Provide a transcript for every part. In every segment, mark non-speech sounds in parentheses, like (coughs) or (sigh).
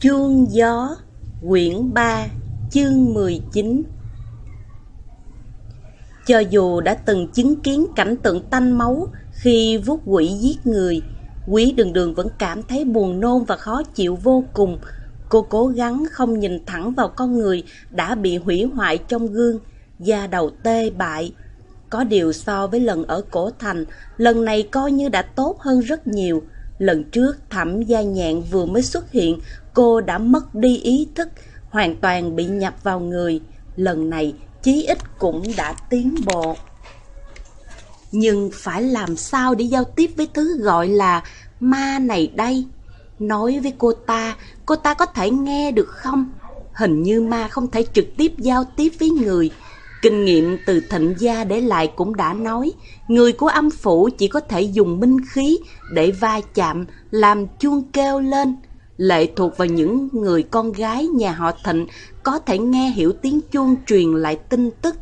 Chuông gió Quyển 3 Chương 19 Cho dù đã từng chứng kiến cảnh tượng tanh máu khi vuốt quỷ giết người, quý đường đường vẫn cảm thấy buồn nôn và khó chịu vô cùng. Cô cố gắng không nhìn thẳng vào con người đã bị hủy hoại trong gương, da đầu tê bại. Có điều so với lần ở cổ thành, lần này coi như đã tốt hơn rất nhiều. Lần trước thẩm gia nhạn vừa mới xuất hiện, cô đã mất đi ý thức, hoàn toàn bị nhập vào người. Lần này chí ít cũng đã tiến bộ. Nhưng phải làm sao để giao tiếp với thứ gọi là ma này đây? Nói với cô ta, cô ta có thể nghe được không? Hình như ma không thể trực tiếp giao tiếp với người. Kinh nghiệm từ thịnh gia để lại cũng đã nói, người của âm phủ chỉ có thể dùng minh khí để va chạm, làm chuông kêu lên. Lệ thuộc vào những người con gái nhà họ thịnh có thể nghe hiểu tiếng chuông truyền lại tin tức.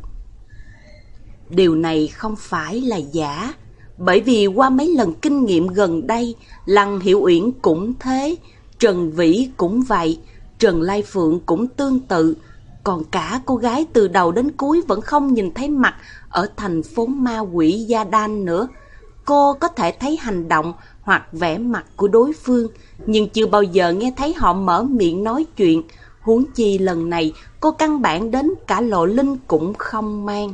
Điều này không phải là giả, bởi vì qua mấy lần kinh nghiệm gần đây, Lăng Hiểu Uyển cũng thế, Trần Vĩ cũng vậy, Trần Lai Phượng cũng tương tự, còn cả cô gái từ đầu đến cuối vẫn không nhìn thấy mặt ở thành phố ma quỷ Gia Đan nữa. Cô có thể thấy hành động hoặc vẻ mặt của đối phương, nhưng chưa bao giờ nghe thấy họ mở miệng nói chuyện. Huống chi lần này, cô căn bản đến cả lộ linh cũng không mang.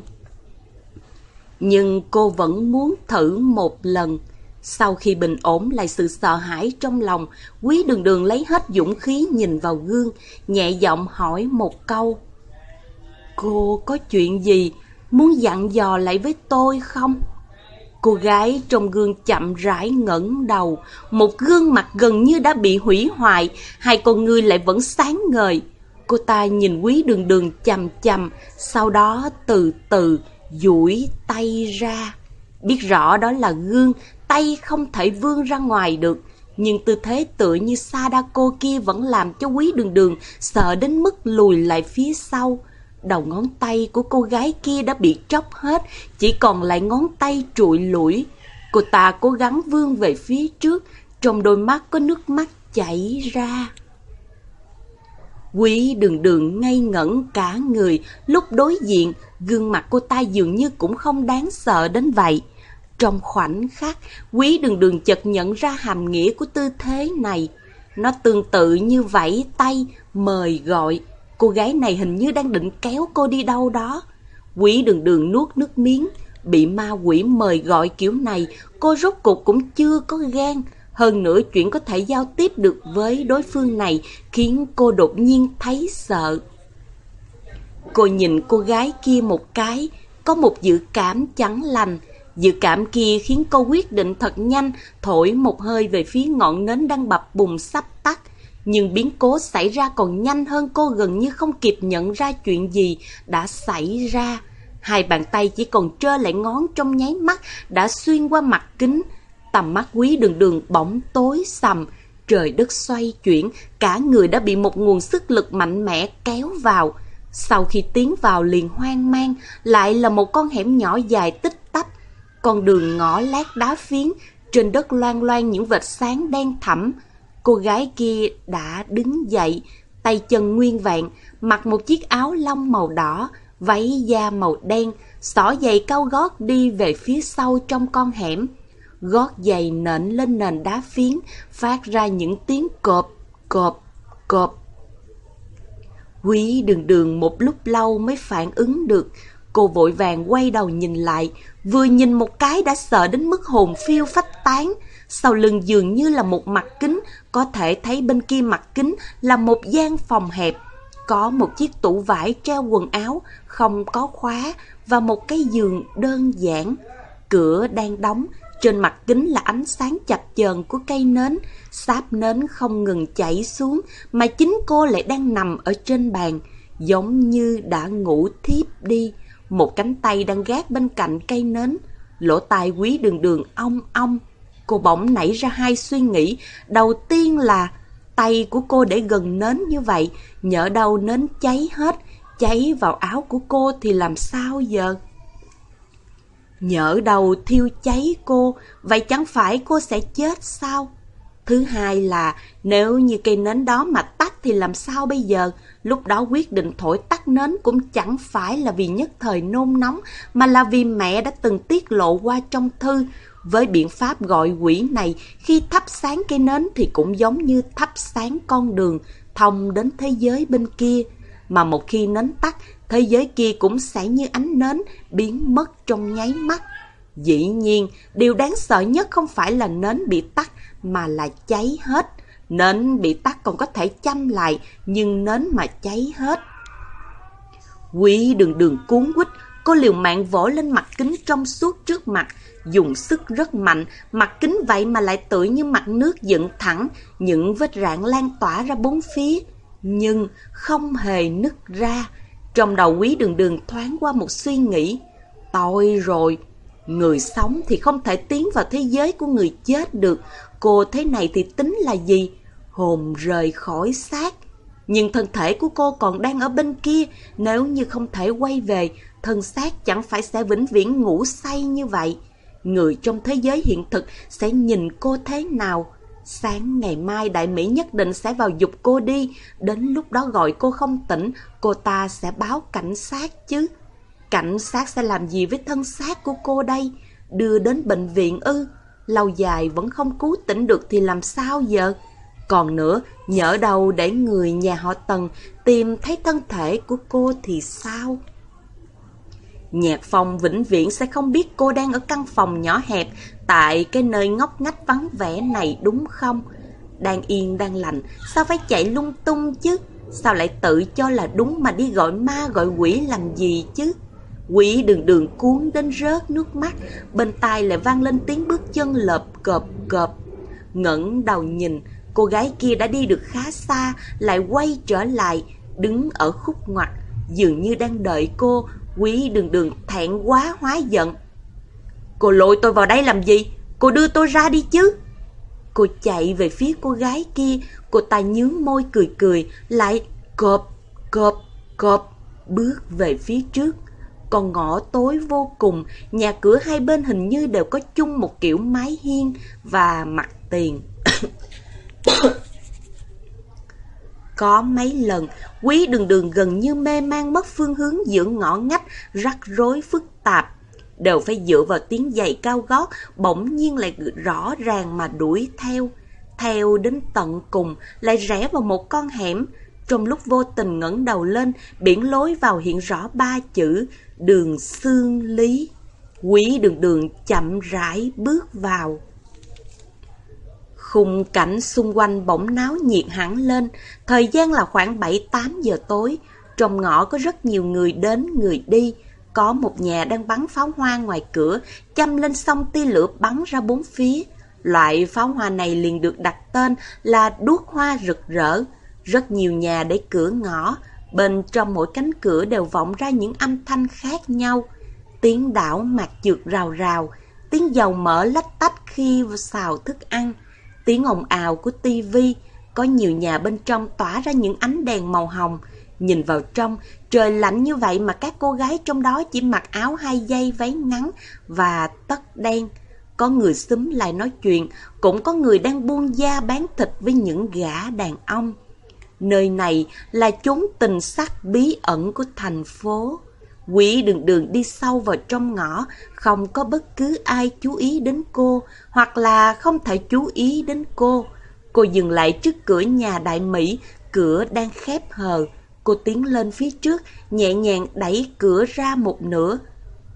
Nhưng cô vẫn muốn thử một lần. Sau khi bình ổn lại sự sợ hãi trong lòng, quý đường đường lấy hết dũng khí nhìn vào gương, nhẹ giọng hỏi một câu. Cô có chuyện gì muốn dặn dò lại với tôi không? Cô gái trong gương chậm rãi ngẩng đầu, một gương mặt gần như đã bị hủy hoại, hai con ngươi lại vẫn sáng ngời. Cô ta nhìn quý đường đường chầm chầm, sau đó từ từ duỗi tay ra. Biết rõ đó là gương, tay không thể vươn ra ngoài được. Nhưng tư thế tựa như Sadako kia vẫn làm cho quý đường đường sợ đến mức lùi lại phía sau. Đầu ngón tay của cô gái kia đã bị tróc hết, chỉ còn lại ngón tay trụi lũi. Cô ta cố gắng vươn về phía trước, trong đôi mắt có nước mắt chảy ra. Quý đường đường ngây ngẩn cả người, lúc đối diện, gương mặt cô ta dường như cũng không đáng sợ đến vậy. Trong khoảnh khắc, quý đường đường chợt nhận ra hàm nghĩa của tư thế này. Nó tương tự như vẫy tay, mời gọi. Cô gái này hình như đang định kéo cô đi đâu đó. quỷ đường đường nuốt nước miếng, bị ma quỷ mời gọi kiểu này, cô rốt cuộc cũng chưa có gan. Hơn nữa chuyện có thể giao tiếp được với đối phương này khiến cô đột nhiên thấy sợ. Cô nhìn cô gái kia một cái, có một dự cảm chẳng lành. Dự cảm kia khiến cô quyết định thật nhanh thổi một hơi về phía ngọn nến đang bập bùng sắp tắt. Nhưng biến cố xảy ra còn nhanh hơn cô gần như không kịp nhận ra chuyện gì đã xảy ra. Hai bàn tay chỉ còn trơ lại ngón trong nháy mắt đã xuyên qua mặt kính. Tầm mắt quý đường đường bỗng tối sầm, trời đất xoay chuyển, cả người đã bị một nguồn sức lực mạnh mẽ kéo vào. Sau khi tiến vào liền hoang mang, lại là một con hẻm nhỏ dài tích tắp. Con đường ngõ lát đá phiến, trên đất loang loang những vệt sáng đen thẳm. Cô gái kia đã đứng dậy, tay chân nguyên vẹn, mặc một chiếc áo lông màu đỏ, váy da màu đen, xỏ giày cao gót đi về phía sau trong con hẻm. Gót giày nện lên nền đá phiến, phát ra những tiếng cộp, cộp, cộp. Quý đường đường một lúc lâu mới phản ứng được. Cô vội vàng quay đầu nhìn lại, vừa nhìn một cái đã sợ đến mức hồn phiêu phách tán. Sau lưng dường như là một mặt kính, có thể thấy bên kia mặt kính là một gian phòng hẹp. Có một chiếc tủ vải treo quần áo, không có khóa và một cái giường đơn giản. Cửa đang đóng, trên mặt kính là ánh sáng chập chờn của cây nến, sáp nến không ngừng chảy xuống, mà chính cô lại đang nằm ở trên bàn, giống như đã ngủ thiếp đi. Một cánh tay đang gác bên cạnh cây nến, lỗ tai quý đường đường ong ong. Cô bỗng nảy ra hai suy nghĩ, đầu tiên là tay của cô để gần nến như vậy, nhỡ đâu nến cháy hết, cháy vào áo của cô thì làm sao giờ? Nhỡ đầu thiêu cháy cô, vậy chẳng phải cô sẽ chết sao? Thứ hai là nếu như cây nến đó mà tắt thì làm sao bây giờ? Lúc đó quyết định thổi tắt nến cũng chẳng phải là vì nhất thời nôn nóng mà là vì mẹ đã từng tiết lộ qua trong thư. Với biện pháp gọi quỷ này, khi thắp sáng cây nến thì cũng giống như thắp sáng con đường thông đến thế giới bên kia. Mà một khi nến tắt, thế giới kia cũng sẽ như ánh nến biến mất trong nháy mắt. Dĩ nhiên, điều đáng sợ nhất không phải là nến bị tắt mà là cháy hết. Nến bị tắt còn có thể chăm lại, nhưng nến mà cháy hết. quỷ đường đường cuốn quýt, cô liều mạng vỗ lên mặt kính trong suốt trước mặt, dùng sức rất mạnh, mặt kính vậy mà lại tựa như mặt nước dựng thẳng, những vết rạn lan tỏa ra bốn phía, nhưng không hề nứt ra. Trong đầu quý đường đường thoáng qua một suy nghĩ, tội rồi, người sống thì không thể tiến vào thế giới của người chết được, cô thế này thì tính là gì? Hồn rời khỏi xác. Nhưng thân thể của cô còn đang ở bên kia, nếu như không thể quay về, thân xác chẳng phải sẽ vĩnh viễn ngủ say như vậy. Người trong thế giới hiện thực sẽ nhìn cô thế nào? Sáng ngày mai đại Mỹ nhất định sẽ vào dục cô đi, đến lúc đó gọi cô không tỉnh, cô ta sẽ báo cảnh sát chứ. Cảnh sát sẽ làm gì với thân xác của cô đây? Đưa đến bệnh viện ư? lâu dài vẫn không cứu tỉnh được thì làm sao giờ? Còn nữa, nhỡ đầu để người nhà họ Tần tìm thấy thân thể của cô thì sao? Nhạc phong vĩnh viễn sẽ không biết cô đang ở căn phòng nhỏ hẹp tại cái nơi ngóc ngách vắng vẻ này đúng không? Đang yên đang lành, sao phải chạy lung tung chứ? Sao lại tự cho là đúng mà đi gọi ma gọi quỷ làm gì chứ? Quỷ đường đường cuốn đến rớt nước mắt, bên tai lại vang lên tiếng bước chân lợp cộp cộp. ngẩng đầu nhìn, cô gái kia đã đi được khá xa, lại quay trở lại, đứng ở khúc ngoặt, dường như đang đợi cô, quý đường đường thẹn quá hóa giận. Cô lội tôi vào đây làm gì? Cô đưa tôi ra đi chứ. Cô chạy về phía cô gái kia, cô ta nhướng môi cười cười, lại cộp, cộp, cộp, bước về phía trước. Còn ngõ tối vô cùng, nhà cửa hai bên hình như đều có chung một kiểu mái hiên và mặt tiền. (coughs) (coughs) có mấy lần, quý đường đường gần như mê man mất phương hướng giữa ngõ ngách, rắc rối phức tạp. Đều phải dựa vào tiếng giày cao gót, bỗng nhiên lại rõ ràng mà đuổi theo. Theo đến tận cùng, lại rẽ vào một con hẻm. Trong lúc vô tình ngẩng đầu lên, biển lối vào hiện rõ ba chữ đường xương lý. Quý đường đường chậm rãi bước vào. Khung cảnh xung quanh bỗng náo nhiệt hẳn lên, thời gian là khoảng 7-8 giờ tối. Trong ngõ có rất nhiều người đến người đi. Có một nhà đang bắn pháo hoa ngoài cửa, chăm lên sông tia lửa bắn ra bốn phía. Loại pháo hoa này liền được đặt tên là đuốc hoa rực rỡ. Rất nhiều nhà để cửa ngõ, Bên trong mỗi cánh cửa đều vọng ra những âm thanh khác nhau. Tiếng đảo mạc trượt rào rào, tiếng dầu mỡ lách tách khi xào thức ăn, tiếng ồn ào của tivi có nhiều nhà bên trong tỏa ra những ánh đèn màu hồng. Nhìn vào trong, trời lạnh như vậy mà các cô gái trong đó chỉ mặc áo hai dây váy ngắn và tất đen. Có người xúm lại nói chuyện, cũng có người đang buôn da bán thịt với những gã đàn ông. Nơi này là chốn tình sắc bí ẩn của thành phố. Quỷ đường đường đi sâu vào trong ngõ, không có bất cứ ai chú ý đến cô, hoặc là không thể chú ý đến cô. Cô dừng lại trước cửa nhà đại Mỹ, cửa đang khép hờ. Cô tiến lên phía trước, nhẹ nhàng đẩy cửa ra một nửa.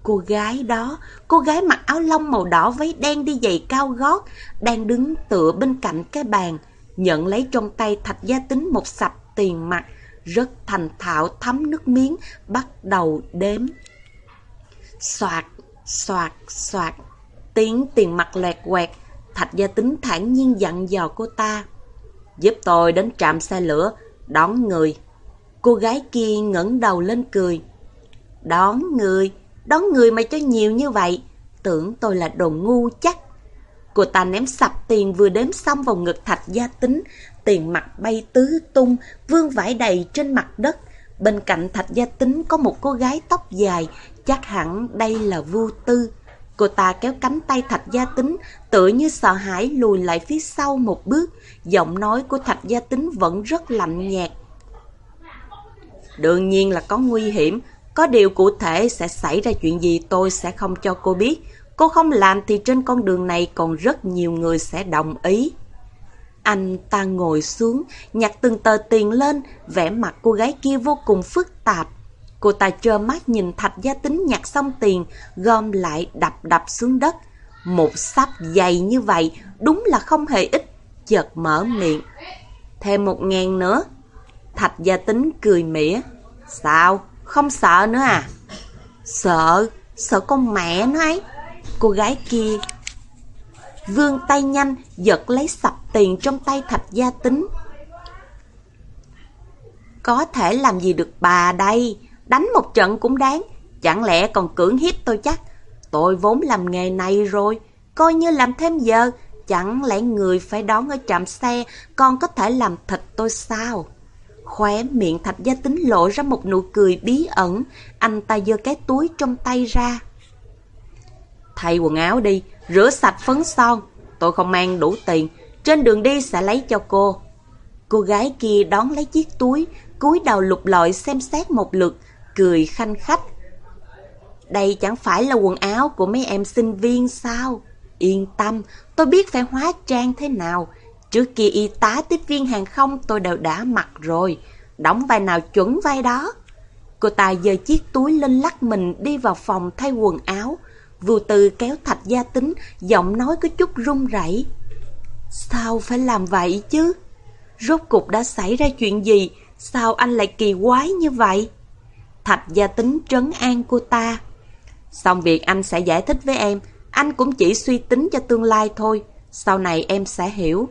Cô gái đó, cô gái mặc áo lông màu đỏ váy đen đi giày cao gót, đang đứng tựa bên cạnh cái bàn nhận lấy trong tay thạch gia tính một sập tiền mặt, rất thành thạo thấm nước miếng, bắt đầu đếm. Soạt, soạt, soạt, tiếng tiền mặt lẹt quẹt, thạch gia tính thản nhiên dặn dò cô ta. Giúp tôi đến trạm xe lửa, đón người. Cô gái kia ngẩng đầu lên cười. Đón người, đón người mà cho nhiều như vậy, tưởng tôi là đồ ngu chắc. Cô ta ném sập tiền vừa đếm xong vào ngực thạch gia tính, tiền mặt bay tứ tung, vương vãi đầy trên mặt đất. Bên cạnh thạch gia tính có một cô gái tóc dài, chắc hẳn đây là vô tư. Cô ta kéo cánh tay Thạch Gia Tính, tự như sợ hãi lùi lại phía sau một bước. Giọng nói của Thạch Gia Tính vẫn rất lạnh nhạt. Đương nhiên là có nguy hiểm, có điều cụ thể sẽ xảy ra chuyện gì tôi sẽ không cho cô biết. Cô không làm thì trên con đường này còn rất nhiều người sẽ đồng ý. Anh ta ngồi xuống, nhặt từng tờ tiền lên, vẻ mặt cô gái kia vô cùng phức tạp. Cô ta trơ mắt nhìn thạch gia tính nhặt xong tiền, gom lại đập đập xuống đất. Một sắp dày như vậy, đúng là không hề ít, chợt mở miệng. Thêm một ngàn nữa. Thạch gia tính cười mỉa. Sao? Không sợ nữa à? Sợ, sợ con mẹ nó ấy. Cô gái kia vươn tay nhanh, giật lấy sập tiền trong tay thạch gia tính. Có thể làm gì được bà đây? Đánh một trận cũng đáng. Chẳng lẽ còn cưỡng hiếp tôi chắc? Tôi vốn làm nghề này rồi. Coi như làm thêm giờ. Chẳng lẽ người phải đón ở trạm xe còn có thể làm thịt tôi sao? Khóe miệng thạch gia tính lộ ra một nụ cười bí ẩn. Anh ta giơ cái túi trong tay ra. Thay quần áo đi, rửa sạch phấn son. Tôi không mang đủ tiền, trên đường đi sẽ lấy cho cô. Cô gái kia đón lấy chiếc túi, cúi đầu lục lọi xem xét một lượt, cười khanh khách. Đây chẳng phải là quần áo của mấy em sinh viên sao? Yên tâm, tôi biết phải hóa trang thế nào. Trước kia y tá tiếp viên hàng không tôi đều đã mặc rồi. Đóng vai nào chuẩn vai đó. Cô ta giơ chiếc túi lên lắc mình đi vào phòng thay quần áo. Vưu Tư kéo thạch gia tính, giọng nói có chút run rẩy. Sao phải làm vậy chứ? Rốt cục đã xảy ra chuyện gì? Sao anh lại kỳ quái như vậy? Thạch gia tính trấn an cô ta. Xong việc anh sẽ giải thích với em, anh cũng chỉ suy tính cho tương lai thôi, sau này em sẽ hiểu.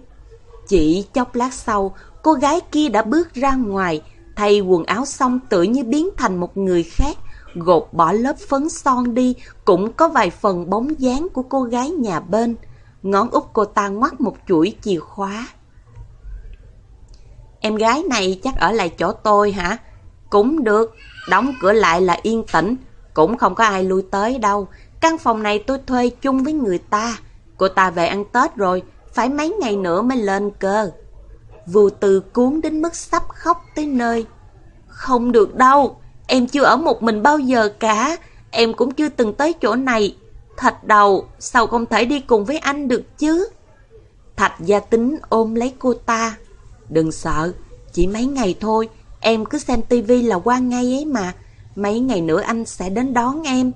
Chỉ chốc lát sau, cô gái kia đã bước ra ngoài, thay quần áo xong tự như biến thành một người khác, gột bỏ lớp phấn son đi, cũng có vài phần bóng dáng của cô gái nhà bên. Ngón út cô ta ngoắt một chuỗi chìa khóa. Em gái này chắc ở lại chỗ tôi hả? Cũng được, đóng cửa lại là yên tĩnh, cũng không có ai lui tới đâu. Căn phòng này tôi thuê chung với người ta. Cô ta về ăn Tết rồi, phải mấy ngày nữa mới lên cơ. Vù từ cuốn đến mức sắp khóc tới nơi. Không được đâu, em chưa ở một mình bao giờ cả, em cũng chưa từng tới chỗ này. Thạch đầu, sao không thể đi cùng với anh được chứ? Thạch gia tính ôm lấy cô ta. Đừng sợ, chỉ mấy ngày thôi, em cứ xem tivi là qua ngay ấy mà. Mấy ngày nữa anh sẽ đến đón em.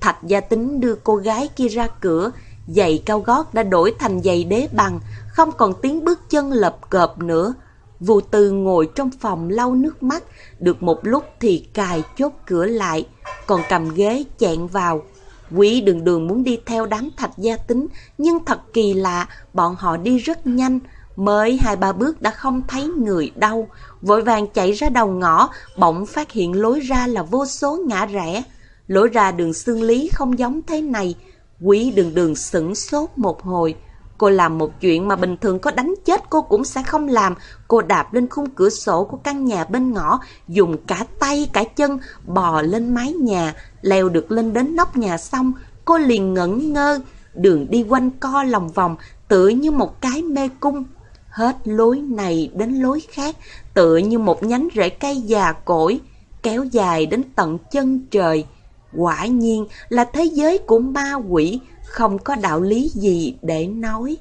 Thạch gia tính đưa cô gái kia ra cửa, giày cao gót đã đổi thành giày đế bằng, không còn tiếng bước chân lập cợp nữa. Vụ từ ngồi trong phòng lau nước mắt, được một lúc thì cài chốt cửa lại, còn cầm ghế chẹn vào. Quý đường đường muốn đi theo đám thạch gia tính, nhưng thật kỳ lạ, bọn họ đi rất nhanh, mới hai ba bước đã không thấy người đâu. Vội vàng chạy ra đầu ngõ, bỗng phát hiện lối ra là vô số ngã rẽ. Lối ra đường xương lý không giống thế này. Quý đường đường sửng sốt một hồi. Cô làm một chuyện mà bình thường có đánh chết cô cũng sẽ không làm. Cô đạp lên khung cửa sổ của căn nhà bên ngõ, dùng cả tay cả chân bò lên mái nhà, leo được lên đến nóc nhà xong, cô liền ngẩn ngơ, đường đi quanh co lòng vòng, tựa như một cái mê cung. Hết lối này đến lối khác, tựa như một nhánh rễ cây già cỗi, kéo dài đến tận chân trời. Quả nhiên là thế giới của ma quỷ, không có đạo lý gì để nói.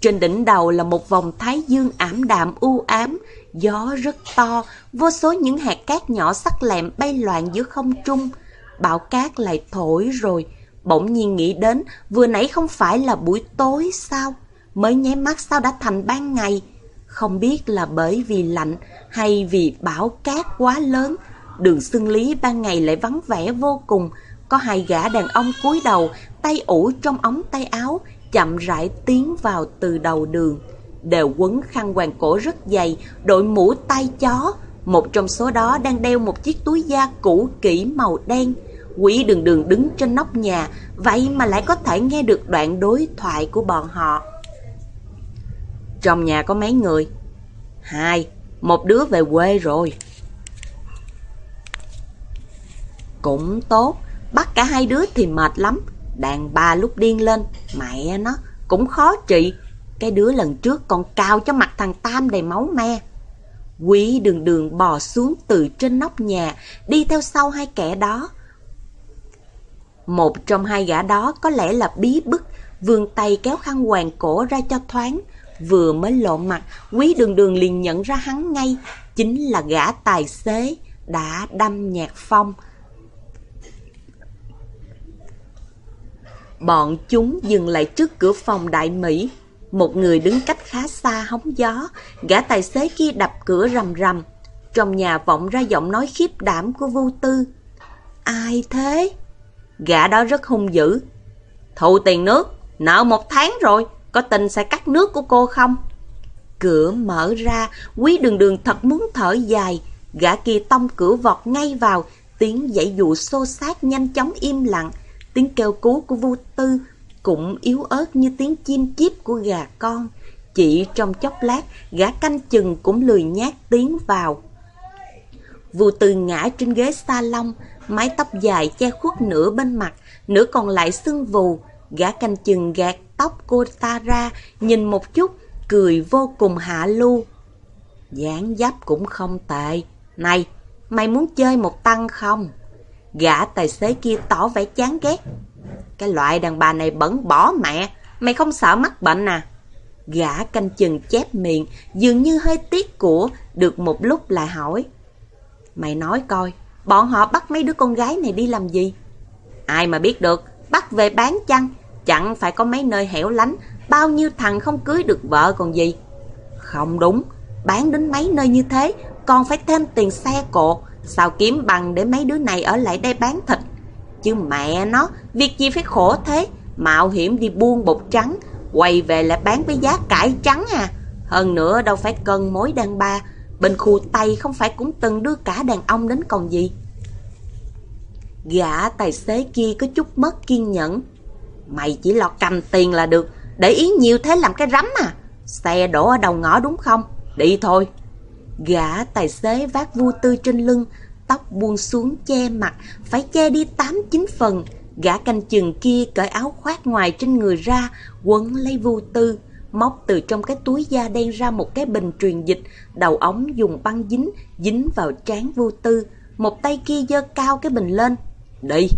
Trên đỉnh đầu là một vòng thái dương ảm đạm u ám, gió rất to, vô số những hạt cát nhỏ sắc lẹm bay loạn giữa không trung. Bão cát lại thổi rồi, bỗng nhiên nghĩ đến vừa nãy không phải là buổi tối sao? Mới nháy mắt sao đã thành ban ngày? Không biết là bởi vì lạnh hay vì bão cát quá lớn, đường xương lý ban ngày lại vắng vẻ vô cùng, có hai gã đàn ông cúi đầu, tay ủ trong ống tay áo, chậm rãi tiến vào từ đầu đường. Đều quấn khăn hoàng cổ rất dày, đội mũ tay chó. Một trong số đó đang đeo một chiếc túi da cũ kỹ màu đen. Quỷ đường đường đứng trên nóc nhà, vậy mà lại có thể nghe được đoạn đối thoại của bọn họ. Trong nhà có mấy người? Hai, một đứa về quê rồi. Cũng tốt, Bắt cả hai đứa thì mệt lắm. Đàn bà lúc điên lên, mẹ nó cũng khó trị. Cái đứa lần trước còn cao cho mặt thằng Tam đầy máu me. Quý đường đường bò xuống từ trên nóc nhà, đi theo sau hai kẻ đó. Một trong hai gã đó có lẽ là bí bức, vươn tay kéo khăn hoàng cổ ra cho thoáng. Vừa mới lộ mặt, quý đường đường liền nhận ra hắn ngay, chính là gã tài xế đã đâm nhạc phong. Bọn chúng dừng lại trước cửa phòng đại Mỹ. Một người đứng cách khá xa hóng gió, gã tài xế kia đập cửa rầm rầm. Trong nhà vọng ra giọng nói khiếp đảm của Vu Tư. Ai thế? Gã đó rất hung dữ. Thụ tiền nước, nợ một tháng rồi, có tin sẽ cắt nước của cô không? Cửa mở ra, quý đường đường thật muốn thở dài. Gã kia tông cửa vọt ngay vào, tiếng dãy dụ xô sát nhanh chóng im lặng. Tiếng kêu cứu của vô Tư cũng yếu ớt như tiếng chim chíp của gà con. Chỉ trong chốc lát, gã canh chừng cũng lười nhát tiến vào. Vô Tư ngã trên ghế salon, mái tóc dài che khuất nửa bên mặt, nửa còn lại sưng vù. Gã canh chừng gạt tóc cô ta ra, nhìn một chút, cười vô cùng hạ lưu. dáng dấp cũng không tệ. Này, mày muốn chơi một tăng không? Gã tài xế kia tỏ vẻ chán ghét. Cái loại đàn bà này bẩn bỏ mẹ, mày không sợ mắc bệnh à? Gã canh chừng chép miệng, dường như hơi tiếc của, được một lúc lại hỏi. Mày nói coi, bọn họ bắt mấy đứa con gái này đi làm gì? Ai mà biết được, bắt về bán chăng? Chẳng phải có mấy nơi hẻo lánh, bao nhiêu thằng không cưới được vợ còn gì? Không đúng, bán đến mấy nơi như thế, còn phải thêm tiền xe cộ, sao kiếm bằng để mấy đứa này ở lại đây bán thịt? Chứ mẹ nó, việc gì phải khổ thế, mạo hiểm đi buôn bột trắng, quay về lại bán với giá cải trắng à. Hơn nữa đâu phải cân mối đàn bà, bên khu Tây không phải cũng từng đưa cả đàn ông đến còn gì. Gã tài xế kia có chút mất kiên nhẫn. Mày chỉ lo cầm tiền là được, để ý nhiều thế làm cái rắm à. Xe đổ ở đầu ngõ đúng không? Đi thôi. Gã tài xế vác vu tư trên lưng, tóc buông xuống che mặt, phải che đi tám chín phần. Gã canh chừng kia cởi áo khoác ngoài trên người ra, quấn lấy vu tư, móc từ trong cái túi da đen ra một cái bình truyền dịch, đầu ống dùng băng dính, dính vào trán vu tư. Một tay kia giơ cao cái bình lên. Đi!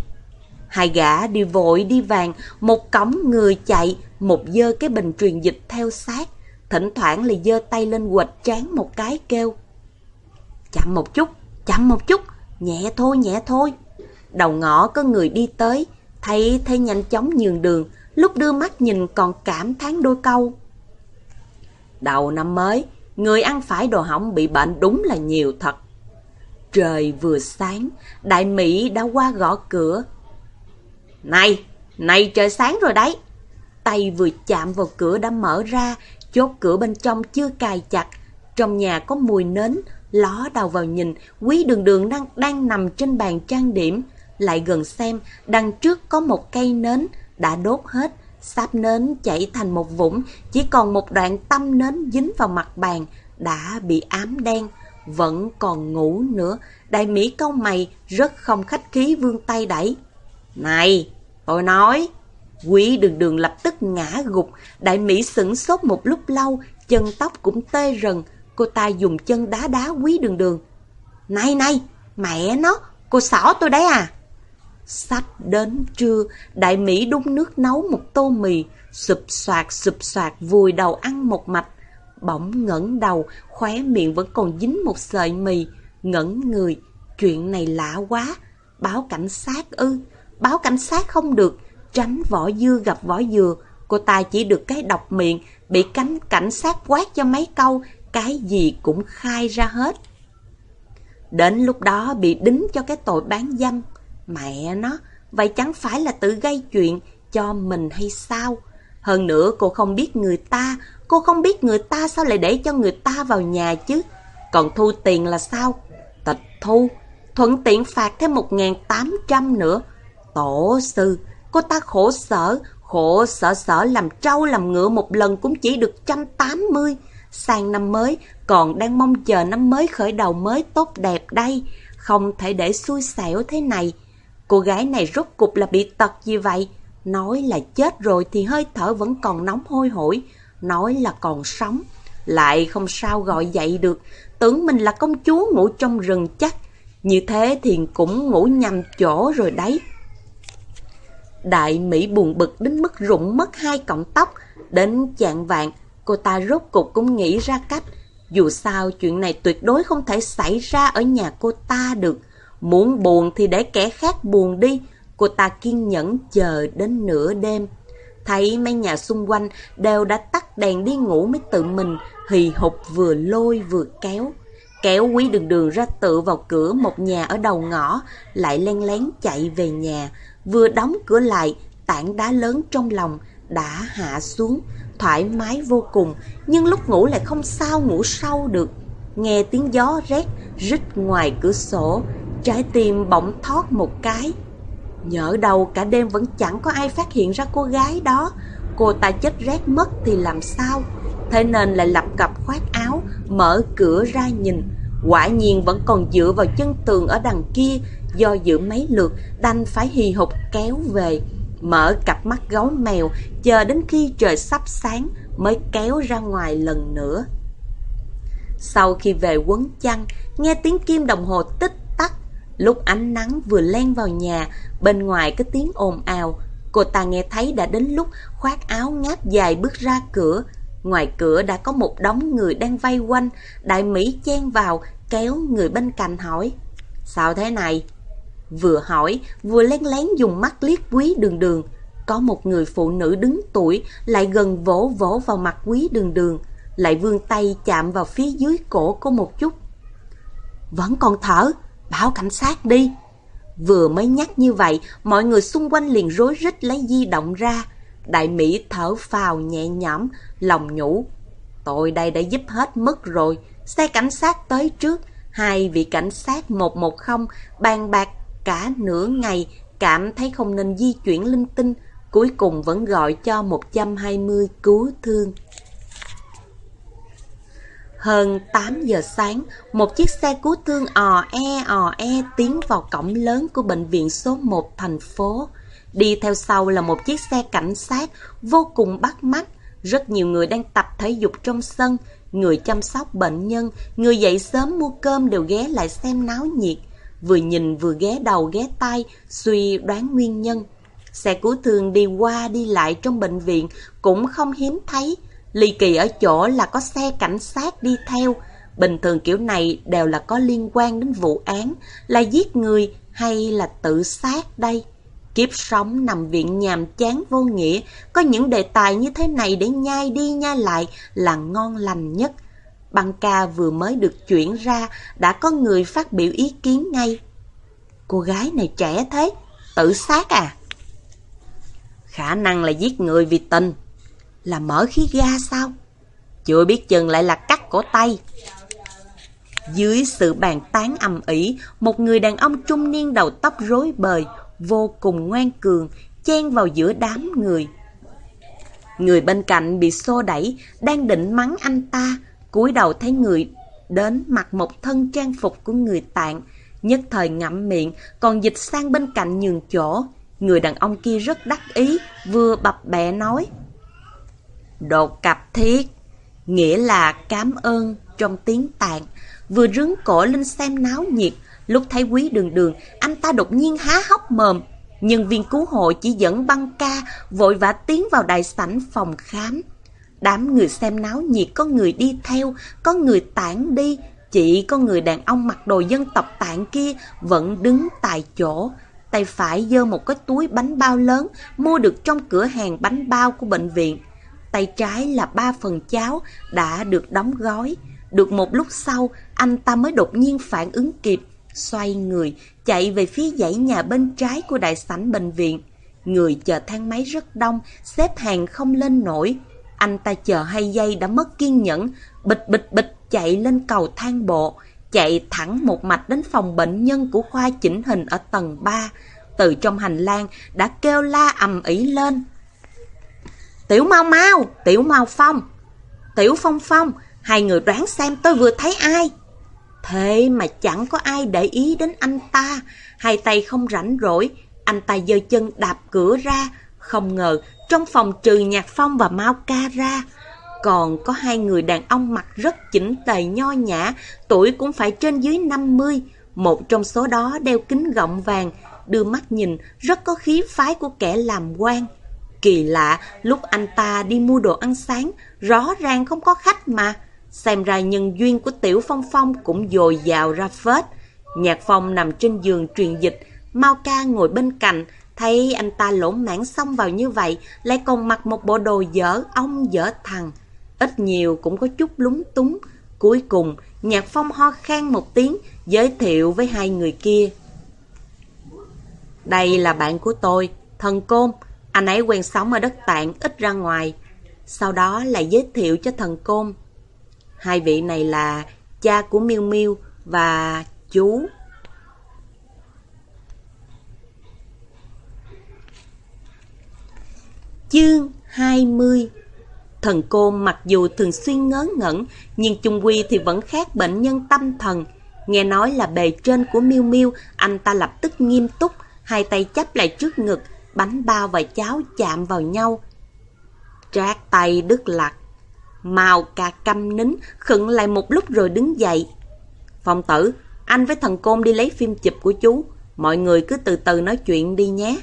Hai gã đi vội đi vàng, một cõng người chạy, một dơ cái bình truyền dịch theo sát. Thỉnh thoảng lại giơ tay lên quệt chán một cái kêu. Chậm một chút, chậm một chút, nhẹ thôi, nhẹ thôi. Đầu ngõ có người đi tới, thấy thấy nhanh chóng nhường đường, lúc đưa mắt nhìn còn cảm thán đôi câu. Đầu năm mới, người ăn phải đồ hỏng bị bệnh đúng là nhiều thật. Trời vừa sáng, đại Mỹ đã qua gõ cửa. Này, này trời sáng rồi đấy. Tay vừa chạm vào cửa đã mở ra, chốt cửa bên trong chưa cài chặt. Trong nhà có mùi nến, ló đầu vào nhìn, quý đường đường đang, đang nằm trên bàn trang điểm. Lại gần xem, đằng trước có một cây nến, đã đốt hết. Sáp nến chảy thành một vũng, chỉ còn một đoạn tâm nến dính vào mặt bàn, đã bị ám đen, vẫn còn ngủ nữa. Đại Mỹ câu mày rất không khách khí vương tay đẩy. Này, tôi nói, quý đường đường lập tức ngã gục, đại Mỹ sửng sốt một lúc lâu, chân tóc cũng tê rần, cô ta dùng chân đá đá quý đường đường. Này này, mẹ nó, cô xỏ tôi đấy à? Sắp đến trưa, đại Mỹ đun nước nấu một tô mì, sụp soạt sụp soạt vùi đầu ăn một mạch. Bỗng ngẩng đầu, khóe miệng vẫn còn dính một sợi mì, ngẩn người. Chuyện này lạ quá, báo cảnh sát ư, báo cảnh sát không được, tránh vỏ dưa gặp vỏ dừa. Cô ta chỉ được cái độc miệng, bị cánh cảnh sát quát cho mấy câu, cái gì cũng khai ra hết. Đến lúc đó bị đính cho cái tội bán dâm. Mẹ nó, vậy chẳng phải là tự gây chuyện cho mình hay sao? Hơn nữa cô không biết người ta, cô không biết người ta sao lại để cho người ta vào nhà chứ. Còn thu tiền là sao? Tịch thu, thuận tiện phạt thêm 1.800 nữa. Tổ sư, cô ta khổ sở, khổ sở sở làm trâu làm ngựa một lần cũng chỉ được 180. Sang năm mới còn đang mong chờ năm mới khởi đầu mới tốt đẹp đây, không thể để xui xẻo thế này. Cô gái này rốt cục là bị tật gì vậy? Nói là chết rồi thì hơi thở vẫn còn nóng hôi hổi. Nói là còn sống. Lại không sao gọi dậy được. Tưởng mình là công chúa ngủ trong rừng chắc. Như thế thì cũng ngủ nhầm chỗ rồi đấy. Đại Mỹ buồn bực đến mức rụng mất hai cọng tóc. Đến chạng vạn, cô ta rốt cục cũng nghĩ ra cách. Dù sao chuyện này tuyệt đối không thể xảy ra ở nhà cô ta được. Muốn buồn thì để kẻ khác buồn đi. Cô ta kiên nhẫn chờ đến nửa đêm. Thấy mấy nhà xung quanh đều đã tắt đèn đi ngủ mới tự mình hì hục vừa lôi vừa kéo. Kéo quý đường đường ra tự vào cửa một nhà ở đầu ngõ, lại len lén chạy về nhà. Vừa đóng cửa lại, tảng đá lớn trong lòng đã hạ xuống, thoải mái vô cùng, nhưng lúc ngủ lại không sao ngủ sâu được. Nghe tiếng gió rét rít ngoài cửa sổ, trái tim bỗng thoát một cái. Nhỡ đầu cả đêm vẫn chẳng có ai phát hiện ra cô gái đó, cô ta chết rét mất thì làm sao? Thế nên lại lập cặp khoác áo, mở cửa ra nhìn. Quả nhiên vẫn còn dựa vào chân tường ở đằng kia, do dự mấy lượt đành phải hì hục kéo về. Mở cặp mắt gấu mèo, chờ đến khi trời sắp sáng mới kéo ra ngoài lần nữa. Sau khi về quấn chăn, nghe tiếng kim đồng hồ tích tắc. Lúc ánh nắng vừa len vào nhà, bên ngoài có tiếng ồn ào. Cô ta nghe thấy đã đến lúc khoác áo ngáp dài bước ra cửa. Ngoài cửa đã có một đống người đang vây quanh. Đại Mỹ chen vào, kéo người bên cạnh hỏi. Sao thế này? Vừa hỏi, vừa lén lén dùng mắt liếc quý đường đường. Có một người phụ nữ đứng tuổi lại gần vỗ vỗ vào mặt quý đường đường, lại vươn tay chạm vào phía dưới cổ cô một chút. Vẫn còn thở, báo cảnh sát đi. Vừa mới nhắc như vậy, mọi người xung quanh liền rối rít lấy di động ra. Đại Mỹ thở phào nhẹ nhõm, lòng nhủ. Tôi đây đã giúp hết mất rồi, xe cảnh sát tới trước. Hai vị cảnh sát 110 bàn bạc cả nửa ngày, cảm thấy không nên di chuyển linh tinh, cuối cùng vẫn gọi cho 120 cứu thương. Hơn 8 giờ sáng, một chiếc xe cứu thương ò e ò e tiến vào cổng lớn của bệnh viện số 1 thành phố. Đi theo sau là một chiếc xe cảnh sát vô cùng bắt mắt. Rất nhiều người đang tập thể dục trong sân. Người chăm sóc bệnh nhân, người dậy sớm mua cơm đều ghé lại xem náo nhiệt. Vừa nhìn vừa ghé đầu ghé tay, suy đoán nguyên nhân. Xe cứu thương đi qua đi lại trong bệnh viện cũng không hiếm thấy. Ly kỳ ở chỗ là có xe cảnh sát đi theo. Bình thường kiểu này đều là có liên quan đến vụ án, là giết người hay là tự sát đây. Kiếp sống nằm viện nhàm chán vô nghĩa, có những đề tài như thế này để nhai đi nhai lại là ngon lành nhất. Băng ca vừa mới được chuyển ra, đã có người phát biểu ý kiến ngay. Cô gái này trẻ thế, tự sát à? Khả năng là giết người vì tình. Là mở khí ga sao? Chưa biết chừng lại là cắt cổ tay. Dưới sự bàn tán ầm ĩ, một người đàn ông trung niên đầu tóc rối bời, vô cùng ngoan cường, chen vào giữa đám người. Người bên cạnh bị xô đẩy, đang định mắng anh ta, cúi đầu thấy người đến mặc một thân trang phục của người tạng, nhất thời ngậm miệng, còn dịch sang bên cạnh nhường chỗ. Người đàn ông kia rất đắc ý, vừa bập bẹ nói. Đồ cặp thiết, nghĩa là cảm ơn trong tiếng tạng, vừa rướng cổ lên xem náo nhiệt. Lúc thấy quý đường đường, anh ta đột nhiên há hốc mồm. Nhân viên cứu hộ chỉ dẫn băng ca, vội vã tiến vào đại sảnh phòng khám. Đám người xem náo nhiệt có người đi theo, có người tản đi, chỉ có người đàn ông mặc đồ dân tộc tạng kia vẫn đứng tại chỗ. Tay phải giơ một cái túi bánh bao lớn mua được trong cửa hàng bánh bao của bệnh viện. Tay trái là ba phần cháo đã được đóng gói. Được một lúc sau, anh ta mới đột nhiên phản ứng kịp, xoay người, chạy về phía dãy nhà bên trái của đại sảnh bệnh viện. Người chờ thang máy rất đông, xếp hàng không lên nổi. Anh ta chờ hai giây đã mất kiên nhẫn, bịch bịch bịch chạy lên cầu thang bộ, chạy thẳng một mạch đến phòng bệnh nhân của khoa chỉnh hình ở tầng 3. Từ trong hành lang đã kêu la ầm ĩ lên. Tiểu mau mau, tiểu mau phong, tiểu phong phong, hai người đoán xem tôi vừa thấy ai. Thế mà chẳng có ai để ý đến anh ta, hai tay không rảnh rỗi, anh ta giơ chân đạp cửa ra, không ngờ trong phòng trừ Nhạc Phong và Mao Ca ra, còn có hai người đàn ông mặc rất chỉnh tề nho nhã, tuổi cũng phải trên dưới 50, một trong số đó đeo kính gọng vàng, đưa mắt nhìn rất có khí phái của kẻ làm quan. Kỳ lạ, lúc anh ta đi mua đồ ăn sáng, rõ ràng không có khách mà. Xem ra nhân duyên của Tiểu Phong Phong cũng dồi dào ra phết. Nhạc Phong nằm trên giường truyền dịch, Mao Ca ngồi bên cạnh, thấy anh ta lỗn mãn xong vào như vậy, lại còn mặc một bộ đồ dở ông dở thằng. Ít nhiều cũng có chút lúng túng. Cuối cùng, Nhạc Phong ho khan một tiếng, giới thiệu với hai người kia. Đây là bạn của tôi, thần Côn. Anh ấy quen sống ở đất tạng, ít ra ngoài. Sau đó lại giới thiệu cho thần Côn. Hai vị này là cha của Miêu Miêu và chú. Chương 20 Thần cô mặc dù thường xuyên ngớ ngẩn, nhưng chung quy thì vẫn khác bệnh nhân tâm thần. Nghe nói là bề trên của Miêu Miêu, anh ta lập tức nghiêm túc, hai tay chắp lại trước ngực, bánh bao và cháo chạm vào nhau. Trát tay đứt lặt. Màu cà căm nín, khựng lại một lúc rồi đứng dậy. Phong tử, anh với thần côn đi lấy phim chụp của chú. Mọi người cứ từ từ nói chuyện đi nhé.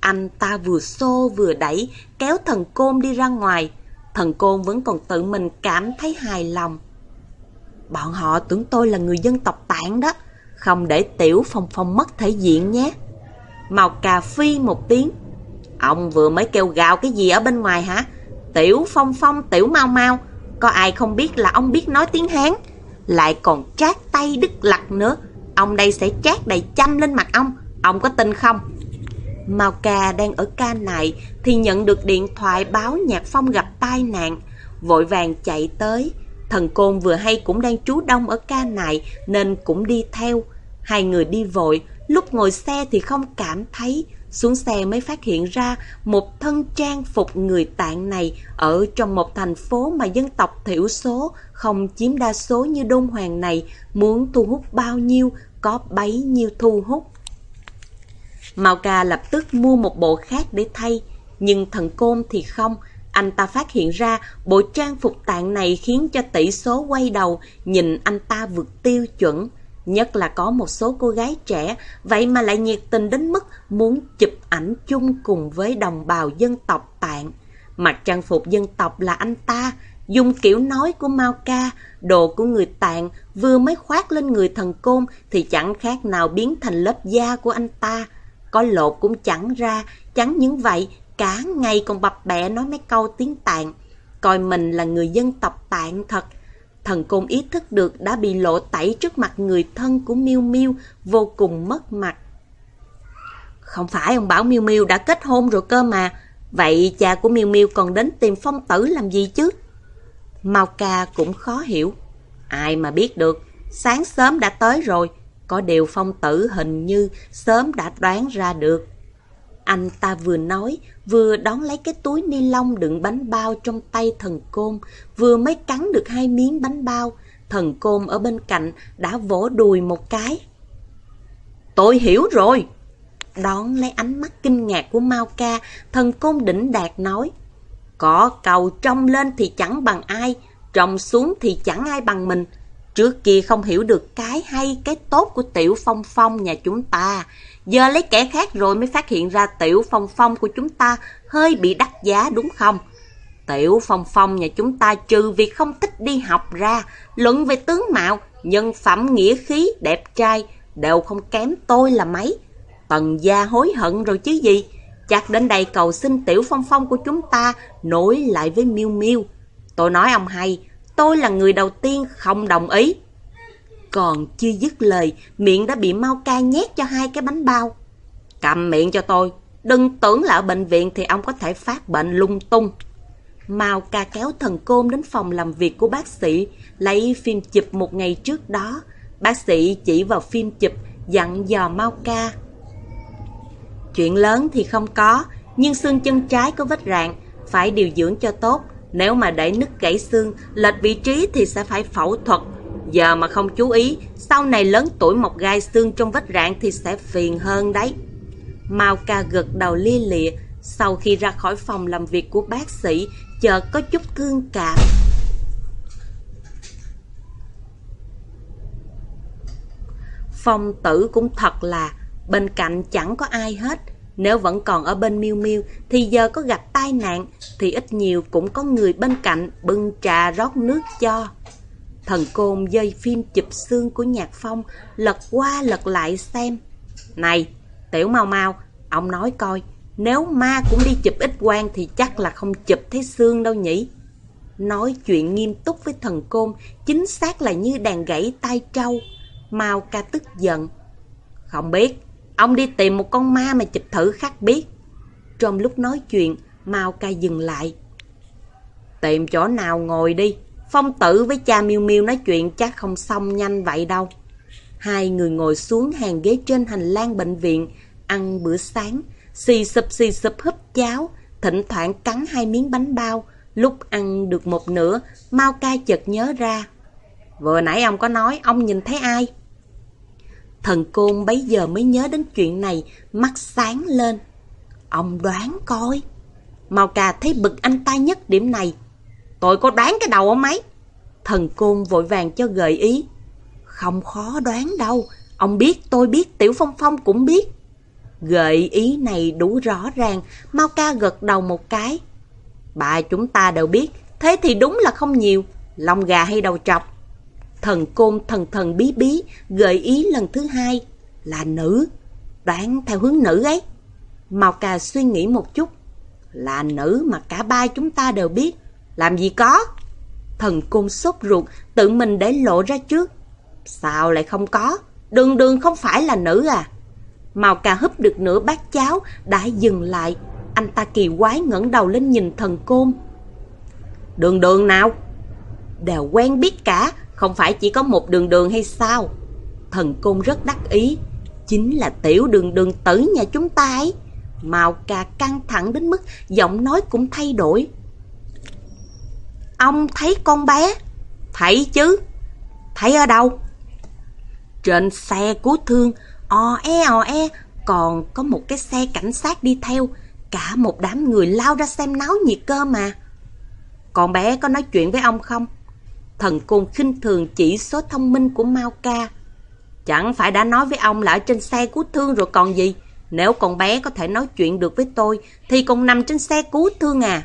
Anh ta vừa xô vừa đẩy, kéo thần côn đi ra ngoài. Thần côn vẫn còn tự mình cảm thấy hài lòng. Bọn họ tưởng tôi là người dân tộc tạng đó. Không để tiểu phong phong mất thể diện nhé. Màu cà phi một tiếng. Ông vừa mới kêu gào cái gì ở bên ngoài hả? Tiểu phong phong, tiểu mau mau. Có ai không biết là ông biết nói tiếng Hán? Lại còn trát tay đứt lặt nữa. Ông đây sẽ trát đầy chanh lên mặt ông. Ông có tin không? Mao Ca đang ở ca này thì nhận được điện thoại báo Nhạc Phong gặp tai nạn. Vội vàng chạy tới. Thần Côn vừa hay cũng đang trú đông ở ca này nên cũng đi theo. Hai người đi vội, lúc ngồi xe thì không cảm thấy. Xuống xe mới phát hiện ra một thân trang phục người tạng này ở trong một thành phố mà dân tộc thiểu số không chiếm đa số như Đôn Hoàng này muốn thu hút bao nhiêu có bấy nhiêu thu hút. Mao Ca lập tức mua một bộ khác để thay, nhưng thần côn thì không. Anh ta phát hiện ra bộ trang phục tạng này khiến cho tỷ số quay đầu, nhìn anh ta vượt tiêu chuẩn. Nhất là có một số cô gái trẻ, vậy mà lại nhiệt tình đến mức muốn chụp ảnh chung cùng với đồng bào dân tộc tạng. Mặc trang phục dân tộc là anh ta, dùng kiểu nói của Mao Ca, đồ của người tạng vừa mới khoác lên người thần côn thì chẳng khác nào biến thành lớp da của anh ta. Có lột cũng chẳng ra, chẳng những vậy, cả ngày còn bập bẹ nói mấy câu tiếng tạng. Coi mình là người dân tộc tạng thật. Thần côn ý thức được đã bị lộ tẩy trước mặt người thân của Miêu Miêu, vô cùng mất mặt. Không phải ông bảo Miêu Miêu đã kết hôn rồi cơ mà. Vậy cha của Miêu Miêu còn đến tìm phong tử làm gì chứ? Mao ca cũng khó hiểu. Ai mà biết được, sáng sớm đã tới rồi, có điều phong tử hình như sớm đã đoán ra được. Anh ta vừa nói, vừa đón lấy cái túi ni lông đựng bánh bao trong tay thần côn, vừa mới cắn được hai miếng bánh bao. Thần côn ở bên cạnh đã vỗ đùi một cái. Tôi hiểu rồi. Đón lấy ánh mắt kinh ngạc của Mao Ca, thần côn đỉnh đạt nói. Có cầu trông lên thì chẳng bằng ai, trồng xuống thì chẳng ai bằng mình. Trước kia không hiểu được cái hay, cái tốt của tiểu phong phong nhà chúng ta. Giờ lấy kẻ khác rồi mới phát hiện ra tiểu phong phong của chúng ta hơi bị đắt giá đúng không? Tiểu phong phong nhà chúng ta trừ việc không thích đi học ra, luận về tướng mạo, nhân phẩm nghĩa khí, đẹp trai, đều không kém tôi là mấy. Tần gia hối hận rồi chứ gì? Chắc đến đây cầu xin tiểu phong phong của chúng ta nối lại với miêu miêu. Tôi nói ông hay, tôi là người đầu tiên không đồng ý. Còn chưa dứt lời, miệng đã bị mau ca nhét cho hai cái bánh bao. Cầm miệng cho tôi, đừng tưởng là ở bệnh viện thì ông có thể phát bệnh lung tung. Mao ca kéo thần côn đến phòng làm việc của bác sĩ, lấy phim chụp một ngày trước đó. Bác sĩ chỉ vào phim chụp, dặn dò Mao ca. Chuyện lớn thì không có, nhưng xương chân trái có vết rạn, phải điều dưỡng cho tốt. Nếu mà để nứt gãy xương, lệch vị trí thì sẽ phải phẫu thuật. Giờ mà không chú ý, sau này lớn tuổi mọc gai xương trong vách rạn thì sẽ phiền hơn đấy. Mao ca gật đầu lia lịa, sau khi ra khỏi phòng làm việc của bác sĩ, chợt có chút thương cảm. Phong tử cũng thật là, bên cạnh chẳng có ai hết. Nếu vẫn còn ở bên miêu miêu thì giờ có gặp tai nạn thì ít nhiều cũng có người bên cạnh bưng trà rót nước cho. Thần côn dây phim chụp xương của Nhạc Phong lật qua lật lại xem. Này, tiểu mau mau, ông nói coi, nếu ma cũng đi chụp ít quang thì chắc là không chụp thấy xương đâu nhỉ? Nói chuyện nghiêm túc với thần côn, chính xác là như đàn gãy tai trâu. Mao ca tức giận. Không biết, ông đi tìm một con ma mà chụp thử khác biết. Trong lúc nói chuyện, Mao ca dừng lại. Tìm chỗ nào ngồi đi, Phong tử với cha miêu miêu nói chuyện chắc không xong nhanh vậy đâu. Hai người ngồi xuống hàng ghế trên hành lang bệnh viện, ăn bữa sáng, xì sụp xì sụp húp cháo, thỉnh thoảng cắn hai miếng bánh bao. Lúc ăn được một nửa, Mao ca chợt nhớ ra. Vừa nãy ông có nói ông nhìn thấy ai? Thần côn bấy giờ mới nhớ đến chuyện này, mắt sáng lên. Ông đoán coi. Mao cà thấy bực anh ta nhất điểm này. Tôi có đoán cái đầu ông ấy. Thần côn vội vàng cho gợi ý. Không khó đoán đâu. Ông biết, tôi biết, Tiểu Phong Phong cũng biết. Gợi ý này đủ rõ ràng, Mao ca gật đầu một cái. Bà chúng ta đều biết, thế thì đúng là không nhiều. lòng gà hay đầu trọc? Thần côn thần thần bí bí, gợi ý lần thứ hai là nữ. Đoán theo hướng nữ ấy. Màu cà suy nghĩ một chút. Là nữ mà cả ba chúng ta đều biết. Làm gì có? Thần côn sốt ruột, tự mình để lộ ra trước. Sao lại không có? Đường đường không phải là nữ à? Màu cà húp được nửa bát cháo, đã dừng lại. Anh ta kỳ quái ngẩng đầu lên nhìn thần côn. Đường đường nào? Đều quen biết cả, không phải chỉ có một đường đường hay sao? Thần côn rất đắc ý. Chính là tiểu đường đường tử nhà chúng ta ấy. Màu cà căng thẳng đến mức giọng nói cũng thay đổi. Ông thấy con bé? Thấy chứ. Thấy ở đâu? Trên xe cứu thương, o e o e, còn có một cái xe cảnh sát đi theo. Cả một đám người lao ra xem náo nhiệt cơ mà. Con bé có nói chuyện với ông không? Thần côn khinh thường chỉ số thông minh của Mao Ca. Chẳng phải đã nói với ông là ở trên xe cứu thương rồi còn gì. Nếu con bé có thể nói chuyện được với tôi, thì còn nằm trên xe cứu thương à.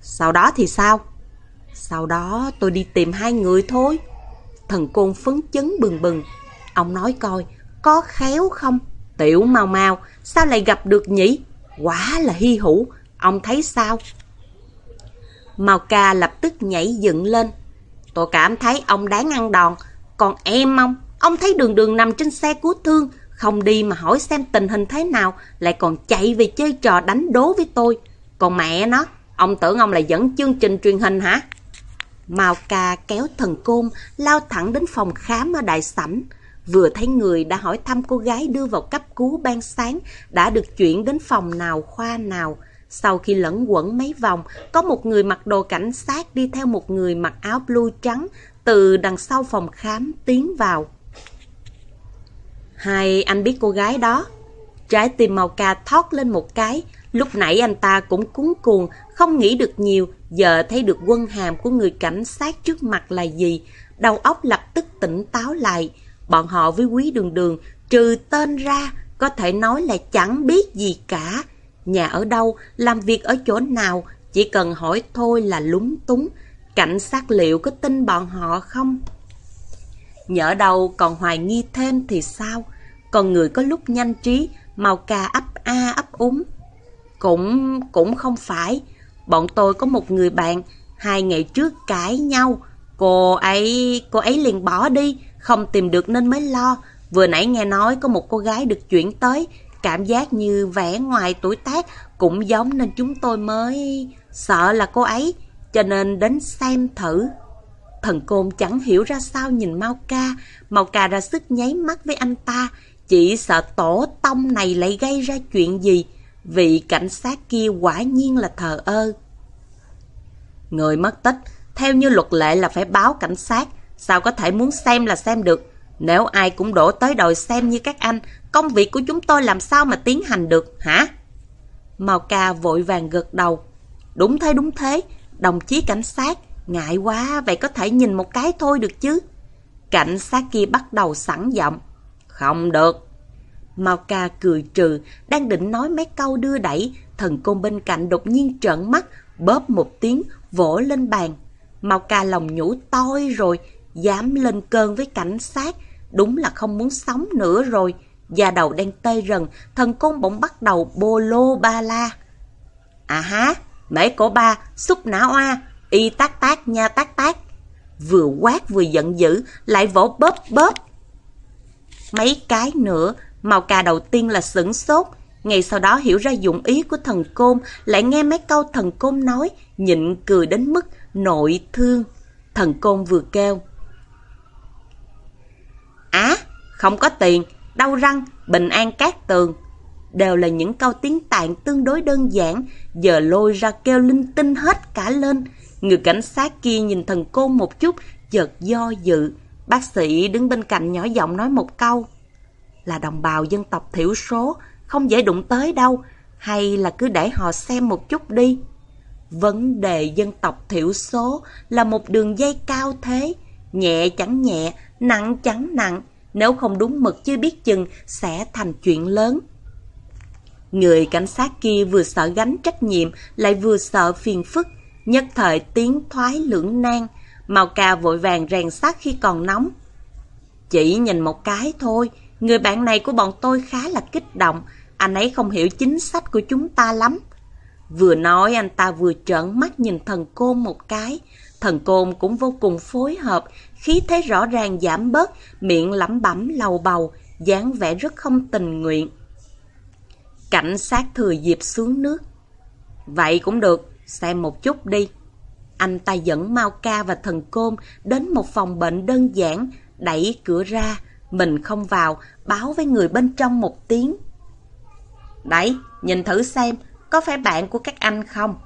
Sau đó thì sao? Sau đó tôi đi tìm hai người thôi. Thần côn phấn chấn bừng bừng. Ông nói coi, có khéo không? Tiểu mau mau, sao lại gặp được nhỉ? Quả là hy hữu, ông thấy sao? Mao ca lập tức nhảy dựng lên. Tôi cảm thấy ông đáng ăn đòn. Còn em ông, ông thấy đường đường nằm trên xe cứu thương, không đi mà hỏi xem tình hình thế nào, lại còn chạy về chơi trò đánh đố với tôi. Còn mẹ nó, ông tưởng ông là dẫn chương trình truyền hình hả? Mao ca kéo thần côn, lao thẳng đến phòng khám ở đại sảnh. Vừa thấy người đã hỏi thăm cô gái đưa vào cấp cứu ban sáng, đã được chuyển đến phòng nào khoa nào. Sau khi lẫn quẩn mấy vòng, có một người mặc đồ cảnh sát đi theo một người mặc áo blue trắng từ đằng sau phòng khám tiến vào. Hai anh biết cô gái đó. Trái tim màu ca thoát lên một cái, lúc nãy anh ta cũng cuốn cuồng, không nghĩ được nhiều, giờ thấy được quân hàm của người cảnh sát trước mặt là gì, đầu óc lập tức tỉnh táo lại. Bọn họ với quý đường đường, trừ tên ra, có thể nói là chẳng biết gì cả. Nhà ở đâu, làm việc ở chỗ nào, chỉ cần hỏi thôi là lúng túng. Cảnh sát liệu có tin bọn họ không? Nhỡ đâu còn hoài nghi thêm thì sao? Còn người có lúc nhanh trí, màu cà ấp a ấp úng. Cũng, cũng không phải. Bọn tôi có một người bạn, hai ngày trước cãi nhau. Cô ấy, cô ấy liền bỏ đi, không tìm được nên mới lo. Vừa nãy nghe nói có một cô gái được chuyển tới, cảm giác như vẻ ngoài tuổi tác cũng giống nên chúng tôi mới sợ là cô ấy, cho nên đến xem thử. Thần côn chẳng hiểu ra sao nhìn Mau Ca, Mau Ca ra sức nháy mắt với anh ta, chỉ sợ tổ tông này lại gây ra chuyện gì, vị cảnh sát kia quả nhiên là thờ ơ. Người mất tích, theo như luật lệ là phải báo cảnh sát, Sao có thể muốn xem là xem được? Nếu ai cũng đổ tới đòi xem như các anh, công việc của chúng tôi làm sao mà tiến hành được, hả? Mao ca vội vàng gật đầu. Đúng thế, đúng thế. Đồng chí cảnh sát, ngại quá, vậy có thể nhìn một cái thôi được chứ. Cảnh sát kia bắt đầu sẵn giọng. Không được. Mao ca cười trừ, đang định nói mấy câu đưa đẩy, thần côn bên cạnh đột nhiên trợn mắt, bóp một tiếng, vỗ lên bàn. Mao ca lòng nhũ toi rồi, dám lên cơn với cảnh sát, đúng là không muốn sống nữa rồi. Da đầu đang tê rần, thần côn bỗng bắt đầu bô lô ba la. À há, mễ cổ ba, xúc não oa, y tác tác nha tác tác. Vừa quát vừa giận dữ, lại vỗ bóp bóp. Mấy cái nữa, màu cà đầu tiên là sửng sốt, ngay sau đó hiểu ra dụng ý của thần côn, lại nghe mấy câu thần côn nói, nhịn cười đến mức nội thương. Thần côn vừa kêu. Á, không có tiền, đau răng, bình an cát tường. Đều là những câu tiếng tạng tương đối đơn giản, giờ lôi ra kêu linh tinh hết cả lên. Người cảnh sát kia nhìn thần cô một chút, chợt do dự. Bác sĩ đứng bên cạnh nhỏ giọng nói một câu. Là đồng bào dân tộc thiểu số, không dễ đụng tới đâu. Hay là cứ để họ xem một chút đi. Vấn đề dân tộc thiểu số là một đường dây cao thế. Nhẹ chẳng nhẹ, nặng chẳng nặng. Nếu không đúng mực chưa biết chừng sẽ thành chuyện lớn. Người cảnh sát kia vừa sợ gánh trách nhiệm lại vừa sợ phiền phức. Nhất thời tiếng thoái lưỡng nan. Màu cà vội vàng rèn sát khi còn nóng. Chỉ nhìn một cái thôi, người bạn này của bọn tôi khá là kích động. Anh ấy không hiểu chính sách của chúng ta lắm. Vừa nói anh ta vừa trợn mắt nhìn thần côn một cái. Thần côn cũng vô cùng phối hợp, khí thế rõ ràng giảm bớt, miệng lẩm bẩm lầu bầu, dáng vẻ rất không tình nguyện. Cảnh sát thừa dịp xuống nước. Vậy cũng được, xem một chút đi. Anh ta dẫn Mao Ca và thần côn đến một phòng bệnh đơn giản, đẩy cửa ra, mình không vào, báo với người bên trong một tiếng. Đấy, nhìn thử xem, có phải bạn của các anh không?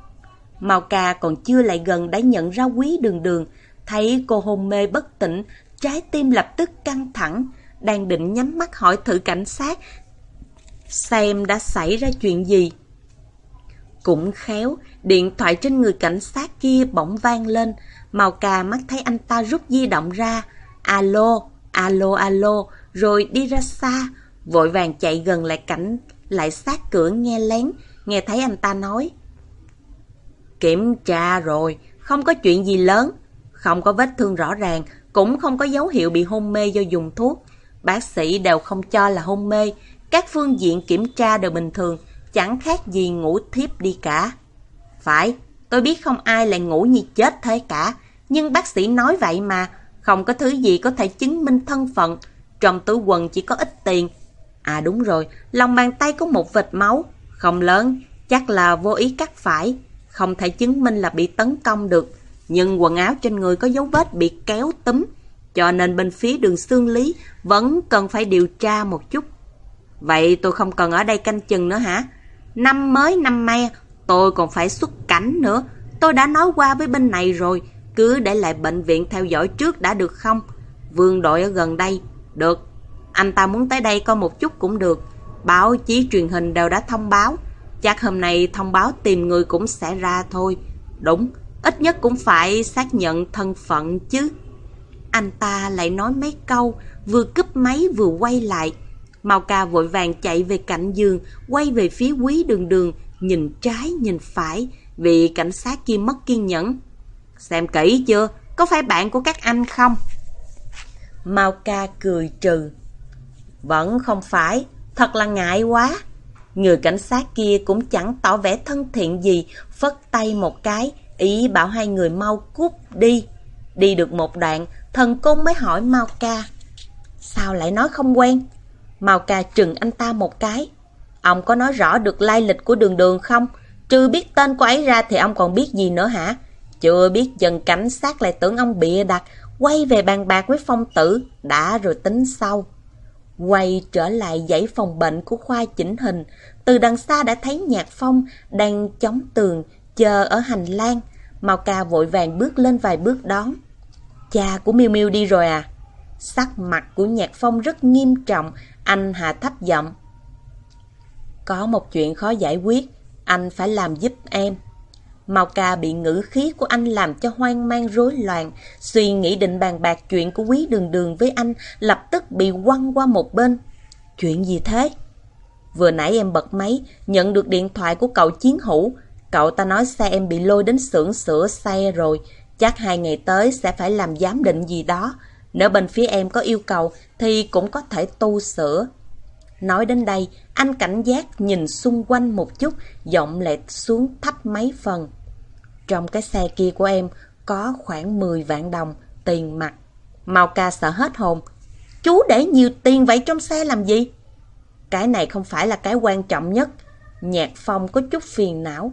Mao Ca còn chưa lại gần đã nhận ra quý đường đường, thấy cô hôn mê bất tỉnh, trái tim lập tức căng thẳng, đang định nhắm mắt hỏi thử cảnh sát, xem đã xảy ra chuyện gì. Cũng khéo, điện thoại trên người cảnh sát kia bỗng vang lên, Mao Ca mắt thấy anh ta rút di động ra, alo, alo, alo, rồi đi ra xa, vội vàng chạy gần lại cảnh, lại sát cửa nghe lén, nghe thấy anh ta nói. Kiểm tra rồi, không có chuyện gì lớn, không có vết thương rõ ràng, cũng không có dấu hiệu bị hôn mê do dùng thuốc. Bác sĩ đều không cho là hôn mê, các phương diện kiểm tra đều bình thường, chẳng khác gì ngủ thiếp đi cả. Phải, tôi biết không ai lại ngủ như chết thế cả, nhưng bác sĩ nói vậy mà, không có thứ gì có thể chứng minh thân phận, trong túi quần chỉ có ít tiền. À đúng rồi, lòng bàn tay có một vệt máu, không lớn, chắc là vô ý cắt phải, không thể chứng minh là bị tấn công được. Nhưng quần áo trên người có dấu vết bị kéo túm, cho nên bên phía đường xương lý vẫn cần phải điều tra một chút. Vậy tôi không cần ở đây canh chừng nữa hả? Năm mới năm me, tôi còn phải xuất cảnh nữa. Tôi đã nói qua với bên này rồi, cứ để lại bệnh viện theo dõi trước đã được không? Vương đội ở gần đây, được. Anh ta muốn tới đây coi một chút cũng được. Báo chí truyền hình đều đã thông báo. Chắc hôm nay thông báo tìm người cũng sẽ ra thôi. Đúng, ít nhất cũng phải xác nhận thân phận chứ. Anh ta lại nói mấy câu, vừa cúp máy vừa quay lại. Mao ca vội vàng chạy về cạnh giường, quay về phía quý đường đường, nhìn trái nhìn phải, vì cảnh sát kia mất kiên nhẫn. Xem kỹ chưa, có phải bạn của các anh không? Mao ca cười trừ. Vẫn không phải, thật là ngại quá. Người cảnh sát kia cũng chẳng tỏ vẻ thân thiện gì, phất tay một cái, ý bảo hai người mau cút đi. Đi được một đoạn, thần côn mới hỏi Mao ca. Sao lại nói không quen? Mao ca trừng anh ta một cái. Ông có nói rõ được lai lịch của đường đường không? Trừ biết tên cô ấy ra thì ông còn biết gì nữa hả? Chưa biết dần cảnh sát lại tưởng ông bịa đặt, quay về bàn bạc với phong tử, đã rồi tính sau. Quay trở lại dãy phòng bệnh của khoa chỉnh hình, từ đằng xa đã thấy Nhạc Phong đang chống tường, chờ ở hành lang. Mao ca vội vàng bước lên vài bước đón. Cha của miu miu đi rồi à? Sắc mặt của Nhạc Phong rất nghiêm trọng, anh hạ thấp giọng. Có một chuyện khó giải quyết, anh phải làm giúp em. Mao ca bị ngữ khí của anh làm cho hoang mang rối loạn, suy nghĩ định bàn bạc chuyện của quý đường đường với anh lập tức bị quăng qua một bên. Chuyện gì thế? Vừa nãy em bật máy, nhận được điện thoại của cậu Chiến Hữu. Cậu ta nói xe em bị lôi đến xưởng sửa xe rồi, chắc hai ngày tới sẽ phải làm giám định gì đó. Nếu bên phía em có yêu cầu thì cũng có thể tu sửa. Nói đến đây, anh cảnh giác nhìn xung quanh một chút, giọng lệ xuống thấp mấy phần. Trong cái xe kia của em có khoảng 10 vạn đồng tiền mặt. Mao ca sợ hết hồn. Chú để nhiều tiền vậy trong xe làm gì? Cái này không phải là cái quan trọng nhất. Nhạc phong có chút phiền não.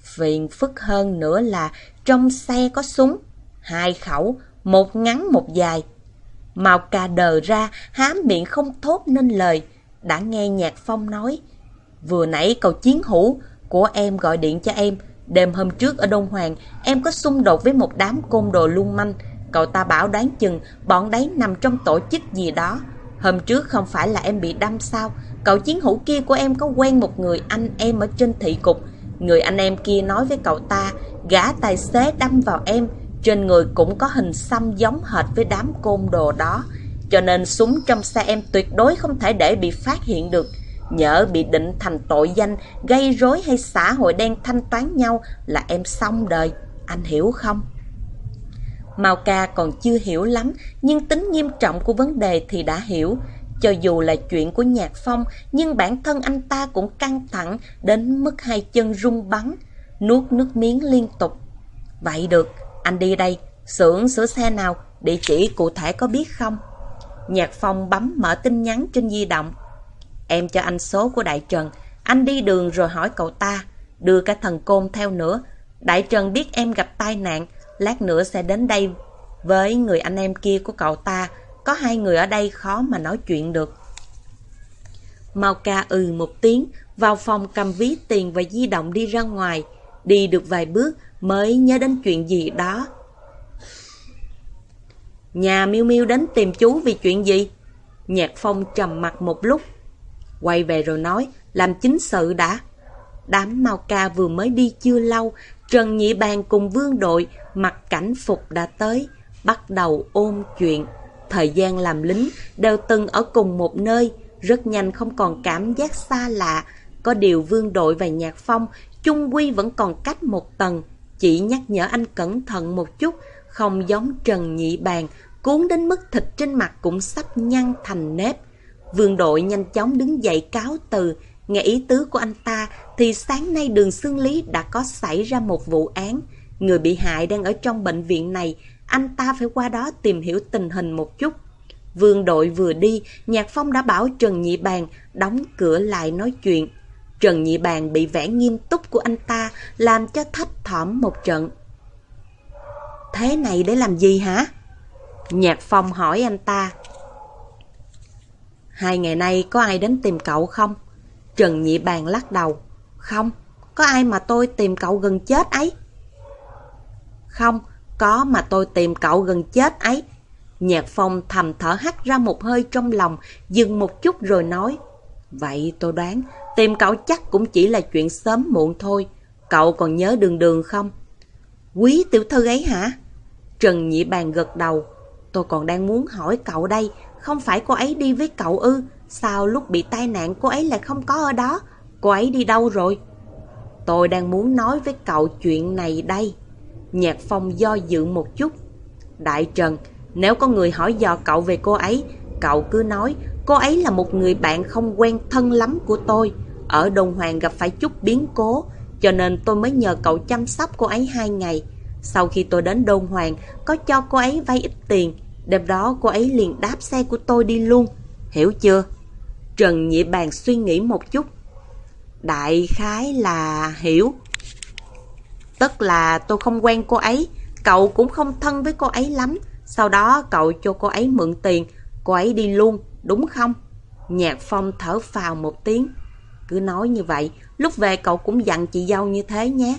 Phiền phức hơn nữa là trong xe có súng. Hai khẩu, một ngắn một dài. Mao ca đờ ra, há miệng không thốt nên lời. Đã nghe nhạc phong nói. Vừa nãy cậu chiến hữu của em gọi điện cho em. Đêm hôm trước ở Đông Hoàng, em có xung đột với một đám côn đồ lung manh. Cậu ta bảo đoán chừng bọn đấy nằm trong tổ chức gì đó. Hôm trước không phải là em bị đâm sao? Cậu chiến hữu kia của em có quen một người anh em ở trên thị cục. Người anh em kia nói với cậu ta, gã tài xế đâm vào em, trên người cũng có hình xăm giống hệt với đám côn đồ đó. Cho nên súng trong xe em tuyệt đối không thể để bị phát hiện được. Nhỡ bị định thành tội danh, gây rối hay xã hội đen thanh toán nhau là em xong đời. Anh hiểu không? Mao ca còn chưa hiểu lắm, nhưng tính nghiêm trọng của vấn đề thì đã hiểu. Cho dù là chuyện của Nhạc Phong, nhưng bản thân anh ta cũng căng thẳng đến mức hai chân rung bắn, nuốt nước miếng liên tục. Vậy được, anh đi đây, xưởng sửa xe nào, địa chỉ cụ thể có biết không? Nhạc Phong bấm mở tin nhắn trên di động. Em cho anh số của Đại Trần, anh đi đường rồi hỏi cậu ta, đưa cả thần côn theo nữa. Đại Trần biết em gặp tai nạn, lát nữa sẽ đến đây với người anh em kia của cậu ta, có hai người ở đây khó mà nói chuyện được. Mau ca ừ một tiếng, vào phòng cầm ví tiền và di động đi ra ngoài. Đi được vài bước mới nhớ đến chuyện gì đó. Nhà miêu miêu đến tìm chú vì chuyện gì? Nhạc phong trầm mặt một lúc. Quay về rồi nói, làm chính sự đã. Đám mau ca vừa mới đi chưa lâu, Trần Nhị Bàn cùng vương đội mặc cảnh phục đã tới, bắt đầu ôm chuyện. Thời gian làm lính đều từng ở cùng một nơi, rất nhanh không còn cảm giác xa lạ. Có điều vương đội và nhạc phong, chung quy vẫn còn cách một tầng. Chỉ nhắc nhở anh cẩn thận một chút, không giống Trần Nhị Bàn, cuốn đến mức thịt trên mặt cũng sắp nhăn thành nếp. Vương đội nhanh chóng đứng dậy cáo từ, nghe ý tứ của anh ta thì sáng nay đường xương lý đã có xảy ra một vụ án. Người bị hại đang ở trong bệnh viện này, anh ta phải qua đó tìm hiểu tình hình một chút. Vương đội vừa đi, Nhạc Phong đã bảo Trần Nhị Bàn đóng cửa lại nói chuyện. Trần Nhị Bàn bị vẻ nghiêm túc của anh ta làm cho thách thỏm một trận. Thế này để làm gì hả? Nhạc Phong hỏi anh ta. Hai ngày nay có ai đến tìm cậu không? Trần Nhị Bàn lắc đầu. Không, có ai mà tôi tìm cậu gần chết ấy? Không, có mà tôi tìm cậu gần chết ấy. Nhạc Phong thầm thở hắt ra một hơi trong lòng, dừng một chút rồi nói. Vậy tôi đoán, tìm cậu chắc cũng chỉ là chuyện sớm muộn thôi. Cậu còn nhớ đường đường không? Quý tiểu thư ấy hả? Trần Nhị Bàn gật đầu. Tôi còn đang muốn hỏi cậu đây, không phải cô ấy đi với cậu ư? Sao lúc bị tai nạn cô ấy lại không có ở đó? Cô ấy đi đâu rồi? Tôi đang muốn nói với cậu chuyện này đây. Nhạc Phong do dự một chút. Đại Trần, nếu có người hỏi dò cậu về cô ấy, cậu cứ nói cô ấy là một người bạn không quen thân lắm của tôi. Ở Đông Hoàng gặp phải chút biến cố, cho nên tôi mới nhờ cậu chăm sóc cô ấy hai ngày. Sau khi tôi đến Đông Hoàng, có cho cô ấy vay ít tiền. Đêm đó cô ấy liền đáp xe của tôi đi luôn. Hiểu chưa? Trần Nhị Bàn suy nghĩ một chút. Đại khái là hiểu. Tức là tôi không quen cô ấy, cậu cũng không thân với cô ấy lắm. Sau đó cậu cho cô ấy mượn tiền, cô ấy đi luôn, đúng không? Nhạc Phong thở phào một tiếng. Cứ nói như vậy, lúc về cậu cũng dặn chị dâu như thế nhé.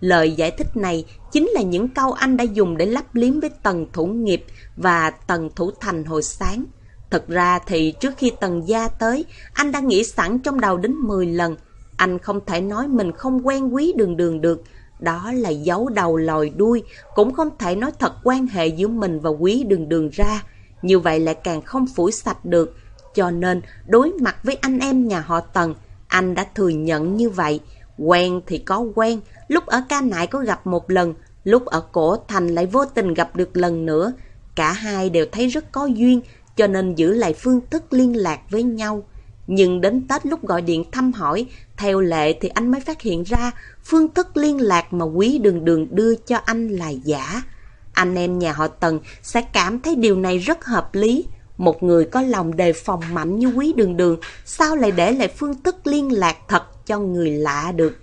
Lời giải thích này chính là những câu anh đã dùng để lắp liếm với tần thủ nghiệp và tần thủ thành hồi sáng. Thật ra thì trước khi tần gia tới, anh đã nghĩ sẵn trong đầu đến 10 lần. Anh không thể nói mình không quen quý đường đường được. Đó là giấu đầu lòi đuôi, cũng không thể nói thật quan hệ giữa mình và quý đường đường ra. Như vậy lại càng không phủi sạch được. Cho nên, đối mặt với anh em nhà họ Tần, anh đã thừa nhận như vậy. Quen thì có quen, lúc ở ca nại có gặp một lần, lúc ở cổ thành lại vô tình gặp được lần nữa. Cả hai đều thấy rất có duyên, cho nên giữ lại phương thức liên lạc với nhau. Nhưng đến Tết lúc gọi điện thăm hỏi, theo lệ thì anh mới phát hiện ra phương thức liên lạc mà quý đường đường đưa cho anh là giả. Anh em nhà họ Tần sẽ cảm thấy điều này rất hợp lý. Một người có lòng đề phòng mạnh như quý đường đường, sao lại để lại phương thức liên lạc thật cho người lạ được?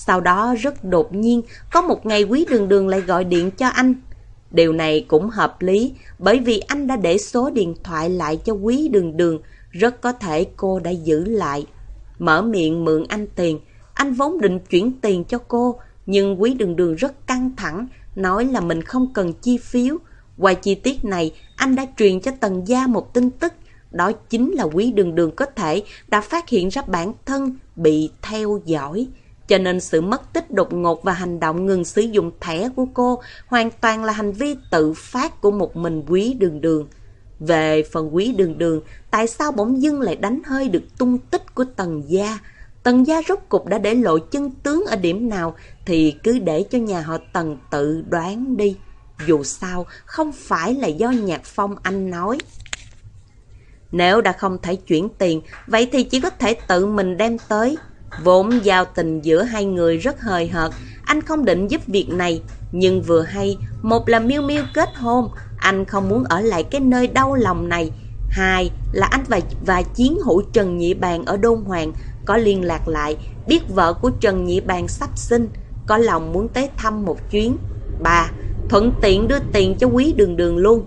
Sau đó rất đột nhiên, có một ngày quý đường đường lại gọi điện cho anh. Điều này cũng hợp lý, bởi vì anh đã để số điện thoại lại cho quý đường đường, rất có thể cô đã giữ lại. Mở miệng mượn anh tiền, anh vốn định chuyển tiền cho cô, nhưng quý đường đường rất căng thẳng, nói là mình không cần chi phiếu. Qua chi tiết này, anh đã truyền cho Tần Gia một tin tức, đó chính là quý đường đường có thể đã phát hiện ra bản thân bị theo dõi. Cho nên sự mất tích đột ngột và hành động ngừng sử dụng thẻ của cô hoàn toàn là hành vi tự phát của một mình quý đường đường. Về phần quý đường đường, tại sao bỗng dưng lại đánh hơi được tung tích của tần gia? Tần gia rốt cục đã để lộ chân tướng ở điểm nào thì cứ để cho nhà họ tần tự đoán đi. Dù sao, không phải là do nhạc phong anh nói. Nếu đã không thể chuyển tiền, vậy thì chỉ có thể tự mình đem tới. Vốn giao tình giữa hai người rất hời hợt, anh không định giúp việc này. Nhưng vừa hay, một là miêu miêu kết hôn, anh không muốn ở lại cái nơi đau lòng này. Hai là anh và, và chiến hữu Trần Nhị Bàn ở Đôn Hoàng có liên lạc lại, biết vợ của Trần Nhị Bàn sắp sinh, có lòng muốn tới thăm một chuyến. Ba, thuận tiện đưa tiền cho quý đường đường luôn.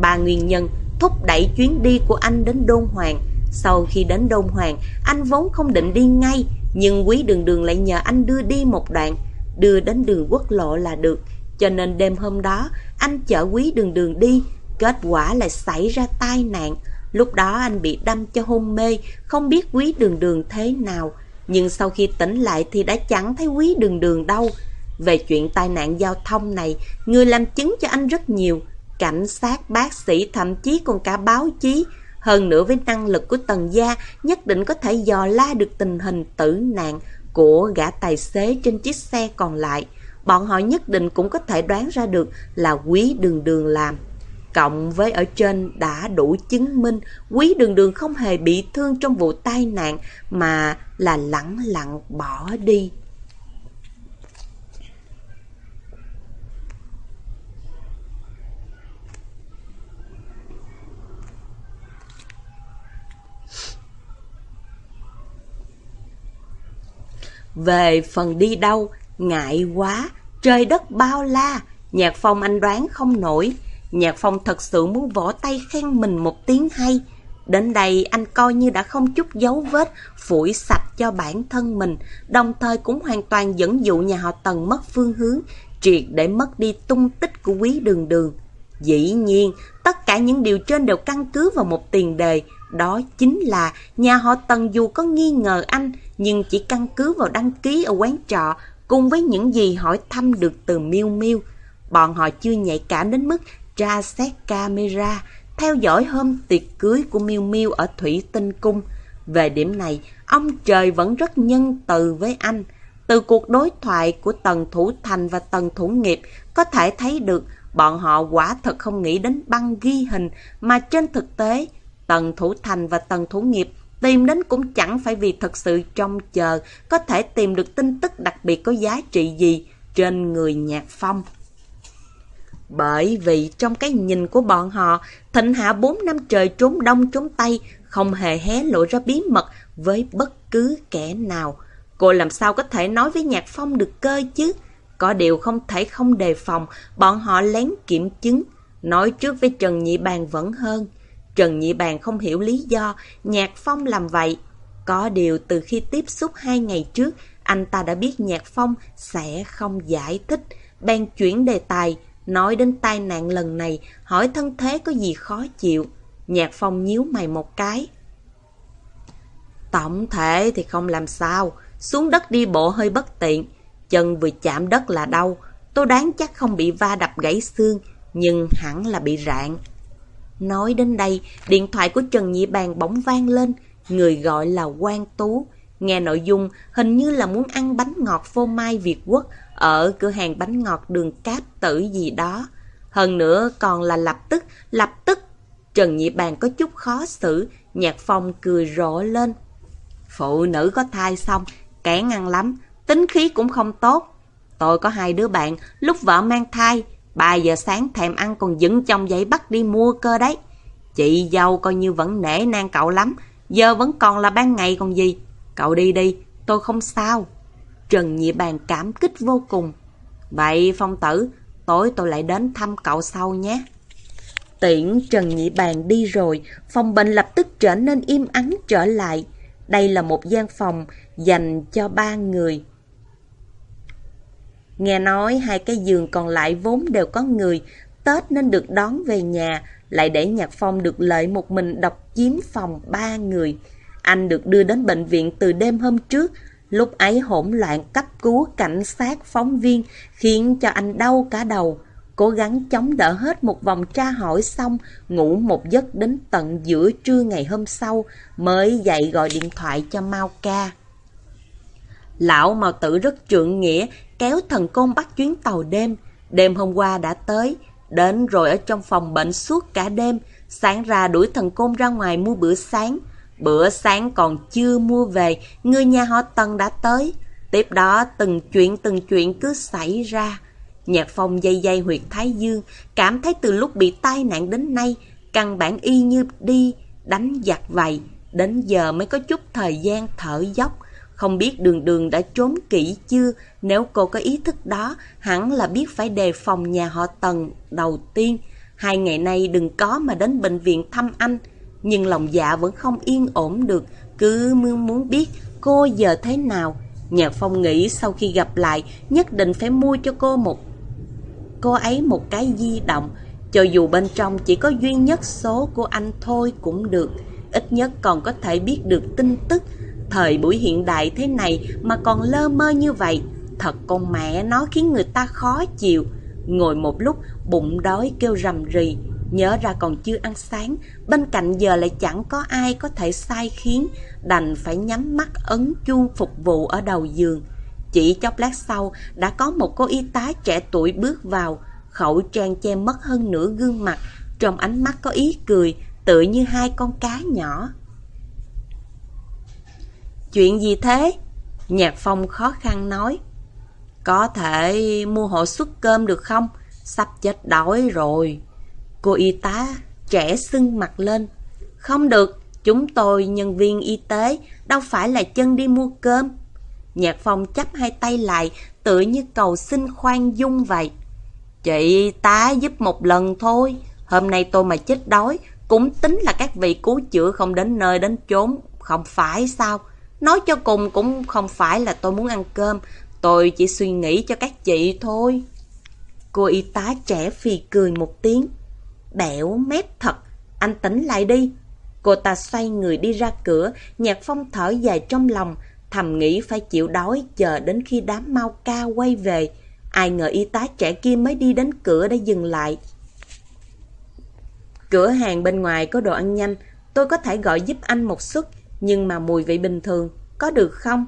Ba nguyên nhân thúc đẩy chuyến đi của anh đến Đôn Hoàng. Sau khi đến Đôn Hoàng, anh vốn không định đi ngay, nhưng quý đường đường lại nhờ anh đưa đi một đoạn, đưa đến đường quốc lộ là được. Cho nên đêm hôm đó, anh chở quý đường đường đi, kết quả lại xảy ra tai nạn. Lúc đó anh bị đâm cho hôn mê, không biết quý đường đường thế nào. Nhưng sau khi tỉnh lại thì đã chẳng thấy quý đường đường đâu. Về chuyện tai nạn giao thông này, người làm chứng cho anh rất nhiều. Cảnh sát, bác sĩ, thậm chí còn cả báo chí. Hơn nữa với năng lực của Tần Gia, nhất định có thể dò la được tình hình tử nạn của gã tài xế trên chiếc xe còn lại bọn họ nhất định cũng có thể đoán ra được là quý đường đường làm. Cộng với ở trên đã đủ chứng minh quý đường đường không hề bị thương trong vụ tai nạn mà là lẳng lặng bỏ đi. Về phần đi đâu, ngại quá, Trời đất bao la, Nhạc Phong anh đoán không nổi. Nhạc Phong thật sự muốn vỗ tay khen mình một tiếng hay. Đến đây anh coi như đã không chút dấu vết, phủi sạch cho bản thân mình, đồng thời cũng hoàn toàn dẫn dụ nhà họ Tần mất phương hướng, triệt để mất đi tung tích của quý đường đường. Dĩ nhiên, tất cả những điều trên đều căn cứ vào một tiền đề, đó chính là nhà họ Tần dù có nghi ngờ anh, nhưng chỉ căn cứ vào đăng ký ở quán trọ cùng với những gì hỏi thăm được từ Miu Miu, bọn họ chưa nhạy cảm đến mức tra xét camera, theo dõi hôm tiệc cưới của Miu Miu ở Thủy Tinh Cung. Về điểm này, ông trời vẫn rất nhân từ với anh. Từ cuộc đối thoại của Tần Thủ Thành và Tần Thủ Nghiệp có thể thấy được bọn họ quả thật không nghĩ đến băng ghi hình mà trên thực tế Tần Thủ Thành và Tần Thủ Nghiệp Tìm đến cũng chẳng phải vì thật sự trông chờ có thể tìm được tin tức đặc biệt có giá trị gì trên người nhạc phong. Bởi vì trong cái nhìn của bọn họ, thịnh hạ 4 năm trời trốn đông trốn tây, không hề hé lộ ra bí mật với bất cứ kẻ nào. Cô làm sao có thể nói với Nhạc Phong được cơ chứ? Có điều không thể không đề phòng, bọn họ lén kiểm chứng. Nói trước với Trần Nhị Bàn vẫn hơn. Trần Nhị Bàn không hiểu lý do Nhạc Phong làm vậy. Có điều từ khi tiếp xúc hai ngày trước, anh ta đã biết Nhạc Phong sẽ không giải thích. bèn chuyển đề tài, nói đến tai nạn lần này, hỏi thân thế có gì khó chịu. Nhạc phong nhíu mày một cái. Tổng thể thì không làm sao, xuống đất đi bộ hơi bất tiện, chân vừa chạm đất là đau, tôi đoán chắc không bị va đập gãy xương, nhưng hẳn là bị rạn. Nói đến đây, điện thoại của Trần Nhị Bàn bỗng vang lên, người gọi là Quang Tú. Nghe nội dung hình như là muốn ăn bánh ngọt phô mai Việt Quốc ở cửa hàng bánh ngọt đường cáp tử gì đó. Hơn nữa còn là lập tức, lập tức. Trần Nhị Bàn có chút khó xử, Nhạc Phong cười rộ lên. Phụ nữ có thai xong, kẻ ăn lắm, tính khí cũng không tốt. Tôi có hai đứa bạn, lúc vợ mang thai, 3 giờ sáng thèm ăn còn dựng chồng dậy bắt đi mua cơ đấy. Chị dâu coi như vẫn nể nang cậu lắm, giờ vẫn còn là ban ngày còn gì. Cậu đi đi, tôi không sao. Trần Nhị Bàn cảm kích vô cùng. Vậy Phong Tử, tối tôi lại đến thăm cậu sau nhé. Tiễn Trần Nhị Bàn đi rồi, phòng bệnh lập tức trở nên im ắng trở lại. Đây là một gian phòng dành cho ba người. Nghe nói hai cái giường còn lại vốn đều có người, Tết nên được đón về nhà, lại để Nhạc Phong được lợi một mình độc chiếm phòng ba người. Anh được đưa đến bệnh viện từ đêm hôm trước, lúc ấy hỗn loạn cấp cứu cảnh sát phóng viên khiến cho anh đau cả đầu. Cố gắng chống đỡ hết một vòng tra hỏi xong, ngủ một giấc đến tận giữa trưa ngày hôm sau mới dậy gọi điện thoại cho Mao Ca. Lão Mao Tử rất trượng nghĩa, kéo thần công bắt chuyến tàu đêm. Đêm hôm qua đã tới, đến rồi ở trong phòng bệnh suốt cả đêm, sáng ra đuổi thần công ra ngoài mua bữa sáng. Bữa sáng còn chưa mua về, người nhà họ Tần đã tới. Tiếp đó từng chuyện từng chuyện cứ xảy ra. Nhạc phong dây dây huyệt thái dương, cảm thấy từ lúc bị tai nạn đến nay, căn bản y như đi, đánh giặc vậy. Đến giờ mới có chút thời gian thở dốc. Không biết đường đường đã trốn kỹ chưa, nếu cô có ý thức đó, hẳn là biết phải đề phòng nhà họ Tần đầu tiên. Hai ngày nay đừng có mà đến bệnh viện thăm anh. Nhưng lòng dạ vẫn không yên ổn được, cứ muốn biết cô giờ thế nào. Nhạc Phong nghĩ sau khi gặp lại, nhất định phải mua cho cô một cô ấy một cái di động, cho dù bên trong chỉ có duy nhất số của anh thôi cũng được, ít nhất còn có thể biết được tin tức. Thời buổi hiện đại thế này mà còn lơ mơ như vậy, thật con mẹ nó khiến người ta khó chịu. Ngồi một lúc, bụng đói kêu rầm rì, nhớ ra còn chưa ăn sáng, bên cạnh giờ lại chẳng có ai có thể sai khiến, đành phải nhắm mắt ấn chuông phục vụ ở đầu giường. Chỉ chốc lát sau, đã có một cô y tá trẻ tuổi bước vào, khẩu trang che mất hơn nửa gương mặt, trong ánh mắt có ý cười, tựa như hai con cá nhỏ. Chuyện gì thế? Nhạc Phong khó khăn nói. Có thể mua hộ suất cơm được không? Sắp chết đói rồi. Cô y tá trẻ sưng mặt lên. Không được, chúng tôi nhân viên y tế, đâu phải là chân đi mua cơm. Nhạc Phong chắp hai tay lại, tựa như cầu xin khoan dung vậy. Chị tá giúp một lần thôi, hôm nay tôi mà chết đói, cũng tính là các vị cứu chữa không đến nơi đến chốn, không phải sao? Nói cho cùng cũng không phải là tôi muốn ăn cơm, tôi chỉ suy nghĩ cho các chị thôi. Cô y tá trẻ phì cười một tiếng. Bẻo mép thật, anh tỉnh lại đi. Cô ta xoay người đi ra cửa, nhạc phong thở dài trong lòng, thầm nghĩ phải chịu đói chờ đến khi đám mau ca quay về. Ai ngờ y tá trẻ kia mới đi đến cửa đã dừng lại. Cửa hàng bên ngoài có đồ ăn nhanh, tôi có thể gọi giúp anh một suất, nhưng mà mùi vị bình thường, có được không?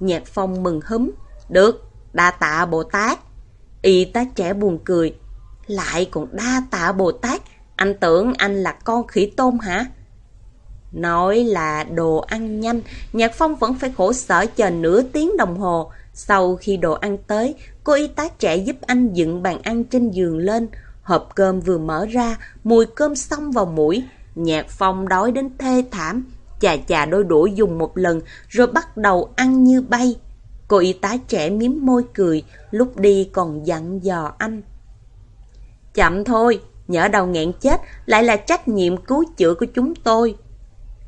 Nhạc phong mừng húm, được, đa tạ Bồ Tát. Y tá trẻ buồn cười, lại còn đa tạ Bồ Tát, anh tưởng anh là con khỉ tôm hả? Nói là đồ ăn nhanh, Nhạc Phong vẫn phải khổ sở chờ nửa tiếng đồng hồ. Sau khi đồ ăn tới, cô y tá trẻ giúp anh dựng bàn ăn trên giường lên. Hộp cơm vừa mở ra, mùi cơm xong vào mũi. Nhạc Phong đói đến thê thảm, chà chà đôi đũa dùng một lần rồi bắt đầu ăn như bay. Cô y tá trẻ miếm môi cười, lúc đi còn dặn dò anh. Chậm thôi, nhỡ đầu nghẹn chết lại là trách nhiệm cứu chữa của chúng tôi.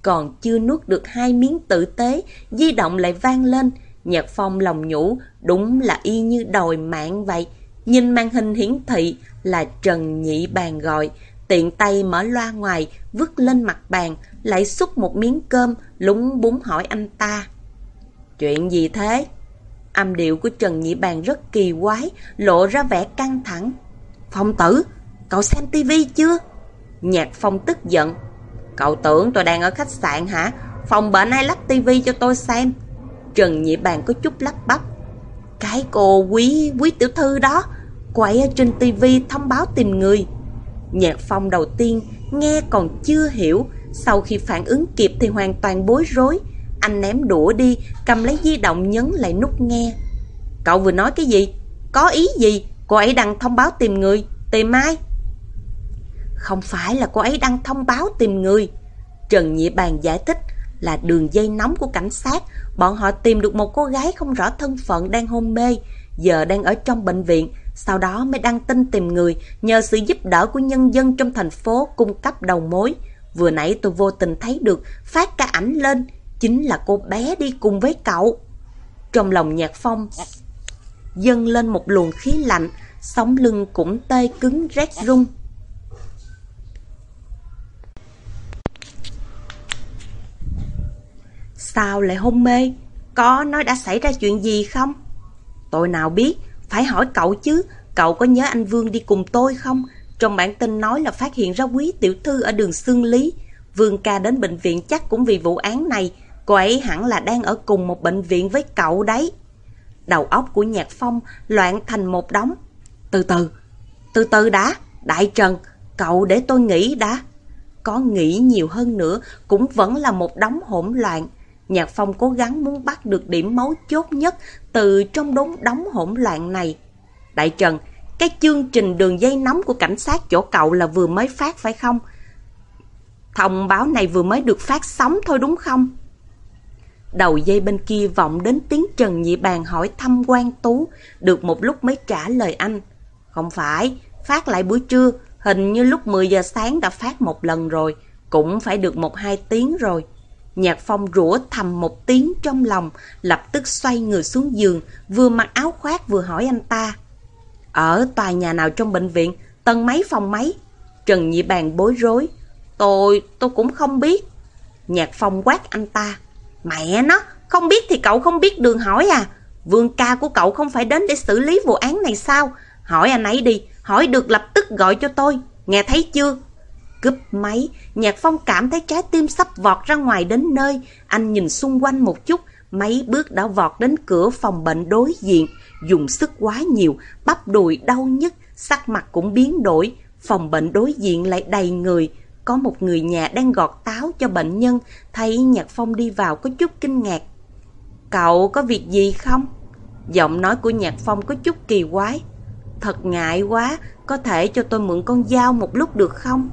Còn chưa nuốt được hai miếng tử tế, di động lại vang lên. nhật Phong lòng nhủ, đúng là y như đòi mạng vậy. Nhìn màn hình hiển thị là Trần Nhị Bàn gọi, tiện tay mở loa ngoài, vứt lên mặt bàn, lại xúc một miếng cơm, lúng búng hỏi anh ta. Chuyện gì thế? Âm điệu của Trần Nhị Bàn rất kỳ quái, lộ ra vẻ căng thẳng. Phong tử, cậu xem tivi chưa? Nhạc Phong tức giận. Cậu tưởng tôi đang ở khách sạn hả? Phòng bệnh ai lắp tivi cho tôi xem. Trần Nhị Bàn có chút lắp bắp. Cái cô quý, quý tiểu thư đó, quay ở trên tivi thông báo tìm người. Nhạc Phong đầu tiên nghe còn chưa hiểu, sau khi phản ứng kịp thì hoàn toàn bối rối. Anh ném đũa đi, cầm lấy di động nhấn lại nút nghe. Cậu vừa nói cái gì? Có ý gì? Cô ấy đăng thông báo tìm người. Tìm ai? Không phải là cô ấy đăng thông báo tìm người. Trần Nhị Bàn giải thích là đường dây nóng của cảnh sát. Bọn họ tìm được một cô gái không rõ thân phận đang hôn mê, giờ đang ở trong bệnh viện. Sau đó mới đăng tin tìm người, nhờ sự giúp đỡ của nhân dân trong thành phố cung cấp đầu mối. Vừa nãy tôi vô tình thấy được, phát cả ảnh lên, chính là cô bé đi cùng với cậu. Trong lòng nhạc phong dâng lên một luồng khí lạnh, sóng lưng cũng tê cứng rét rung. Sao lại hôn mê? Có nói đã xảy ra chuyện gì không? Tôi nào biết, phải hỏi cậu chứ, cậu có nhớ anh Vương đi cùng tôi không? Trong bản tin nói là phát hiện ra quý tiểu thư ở đường Sương Lý. Vương ca đến bệnh viện chắc cũng vì vụ án này, cô ấy hẳn là đang ở cùng một bệnh viện với cậu đấy. Đầu óc của Nhạc Phong loạn thành một đống. Từ từ, từ từ đã, Đại Trần, cậu để tôi nghĩ đã. Có nghĩ nhiều hơn nữa cũng vẫn là một đống hỗn loạn. Nhạc Phong cố gắng muốn bắt được điểm máu chốt nhất từ trong đống đống hỗn loạn này. Đại Trần, cái chương trình đường dây nóng của cảnh sát chỗ cậu là vừa mới phát phải không? Thông báo này vừa mới được phát sóng thôi đúng không? Đầu dây bên kia vọng đến tiếng Trần Nhị Bàn hỏi thăm quan Tú, được một lúc mới trả lời anh. Không phải, phát lại buổi trưa, hình như lúc 10 giờ sáng đã phát một lần rồi, cũng phải được một hai tiếng rồi. Nhạc Phong rủa thầm một tiếng trong lòng, lập tức xoay người xuống giường, vừa mặc áo khoác vừa hỏi anh ta. Ở tòa nhà nào trong bệnh viện, tầng mấy phòng mấy? Trần Nhị Bàn bối rối. Tôi, tôi cũng không biết. Nhạc Phong quát anh ta. Mẹ nó, không biết thì cậu không biết đường hỏi à? Vương ca của cậu không phải đến để xử lý vụ án này sao? Hỏi anh ấy đi, hỏi được lập tức gọi cho tôi. Nghe thấy chưa? Cúp máy, Nhạc Phong cảm thấy trái tim sắp vọt ra ngoài đến nơi. Anh nhìn xung quanh một chút, mấy bước đã vọt đến cửa phòng bệnh đối diện. Dùng sức quá nhiều, bắp đùi đau nhức, sắc mặt cũng biến đổi. Phòng bệnh đối diện lại đầy người. Có một người nhà đang gọt táo cho bệnh nhân, thấy Nhạc Phong đi vào có chút kinh ngạc. Cậu có việc gì không? Giọng nói của Nhạc Phong có chút kỳ quái. Thật ngại quá, có thể cho tôi mượn con dao một lúc được không?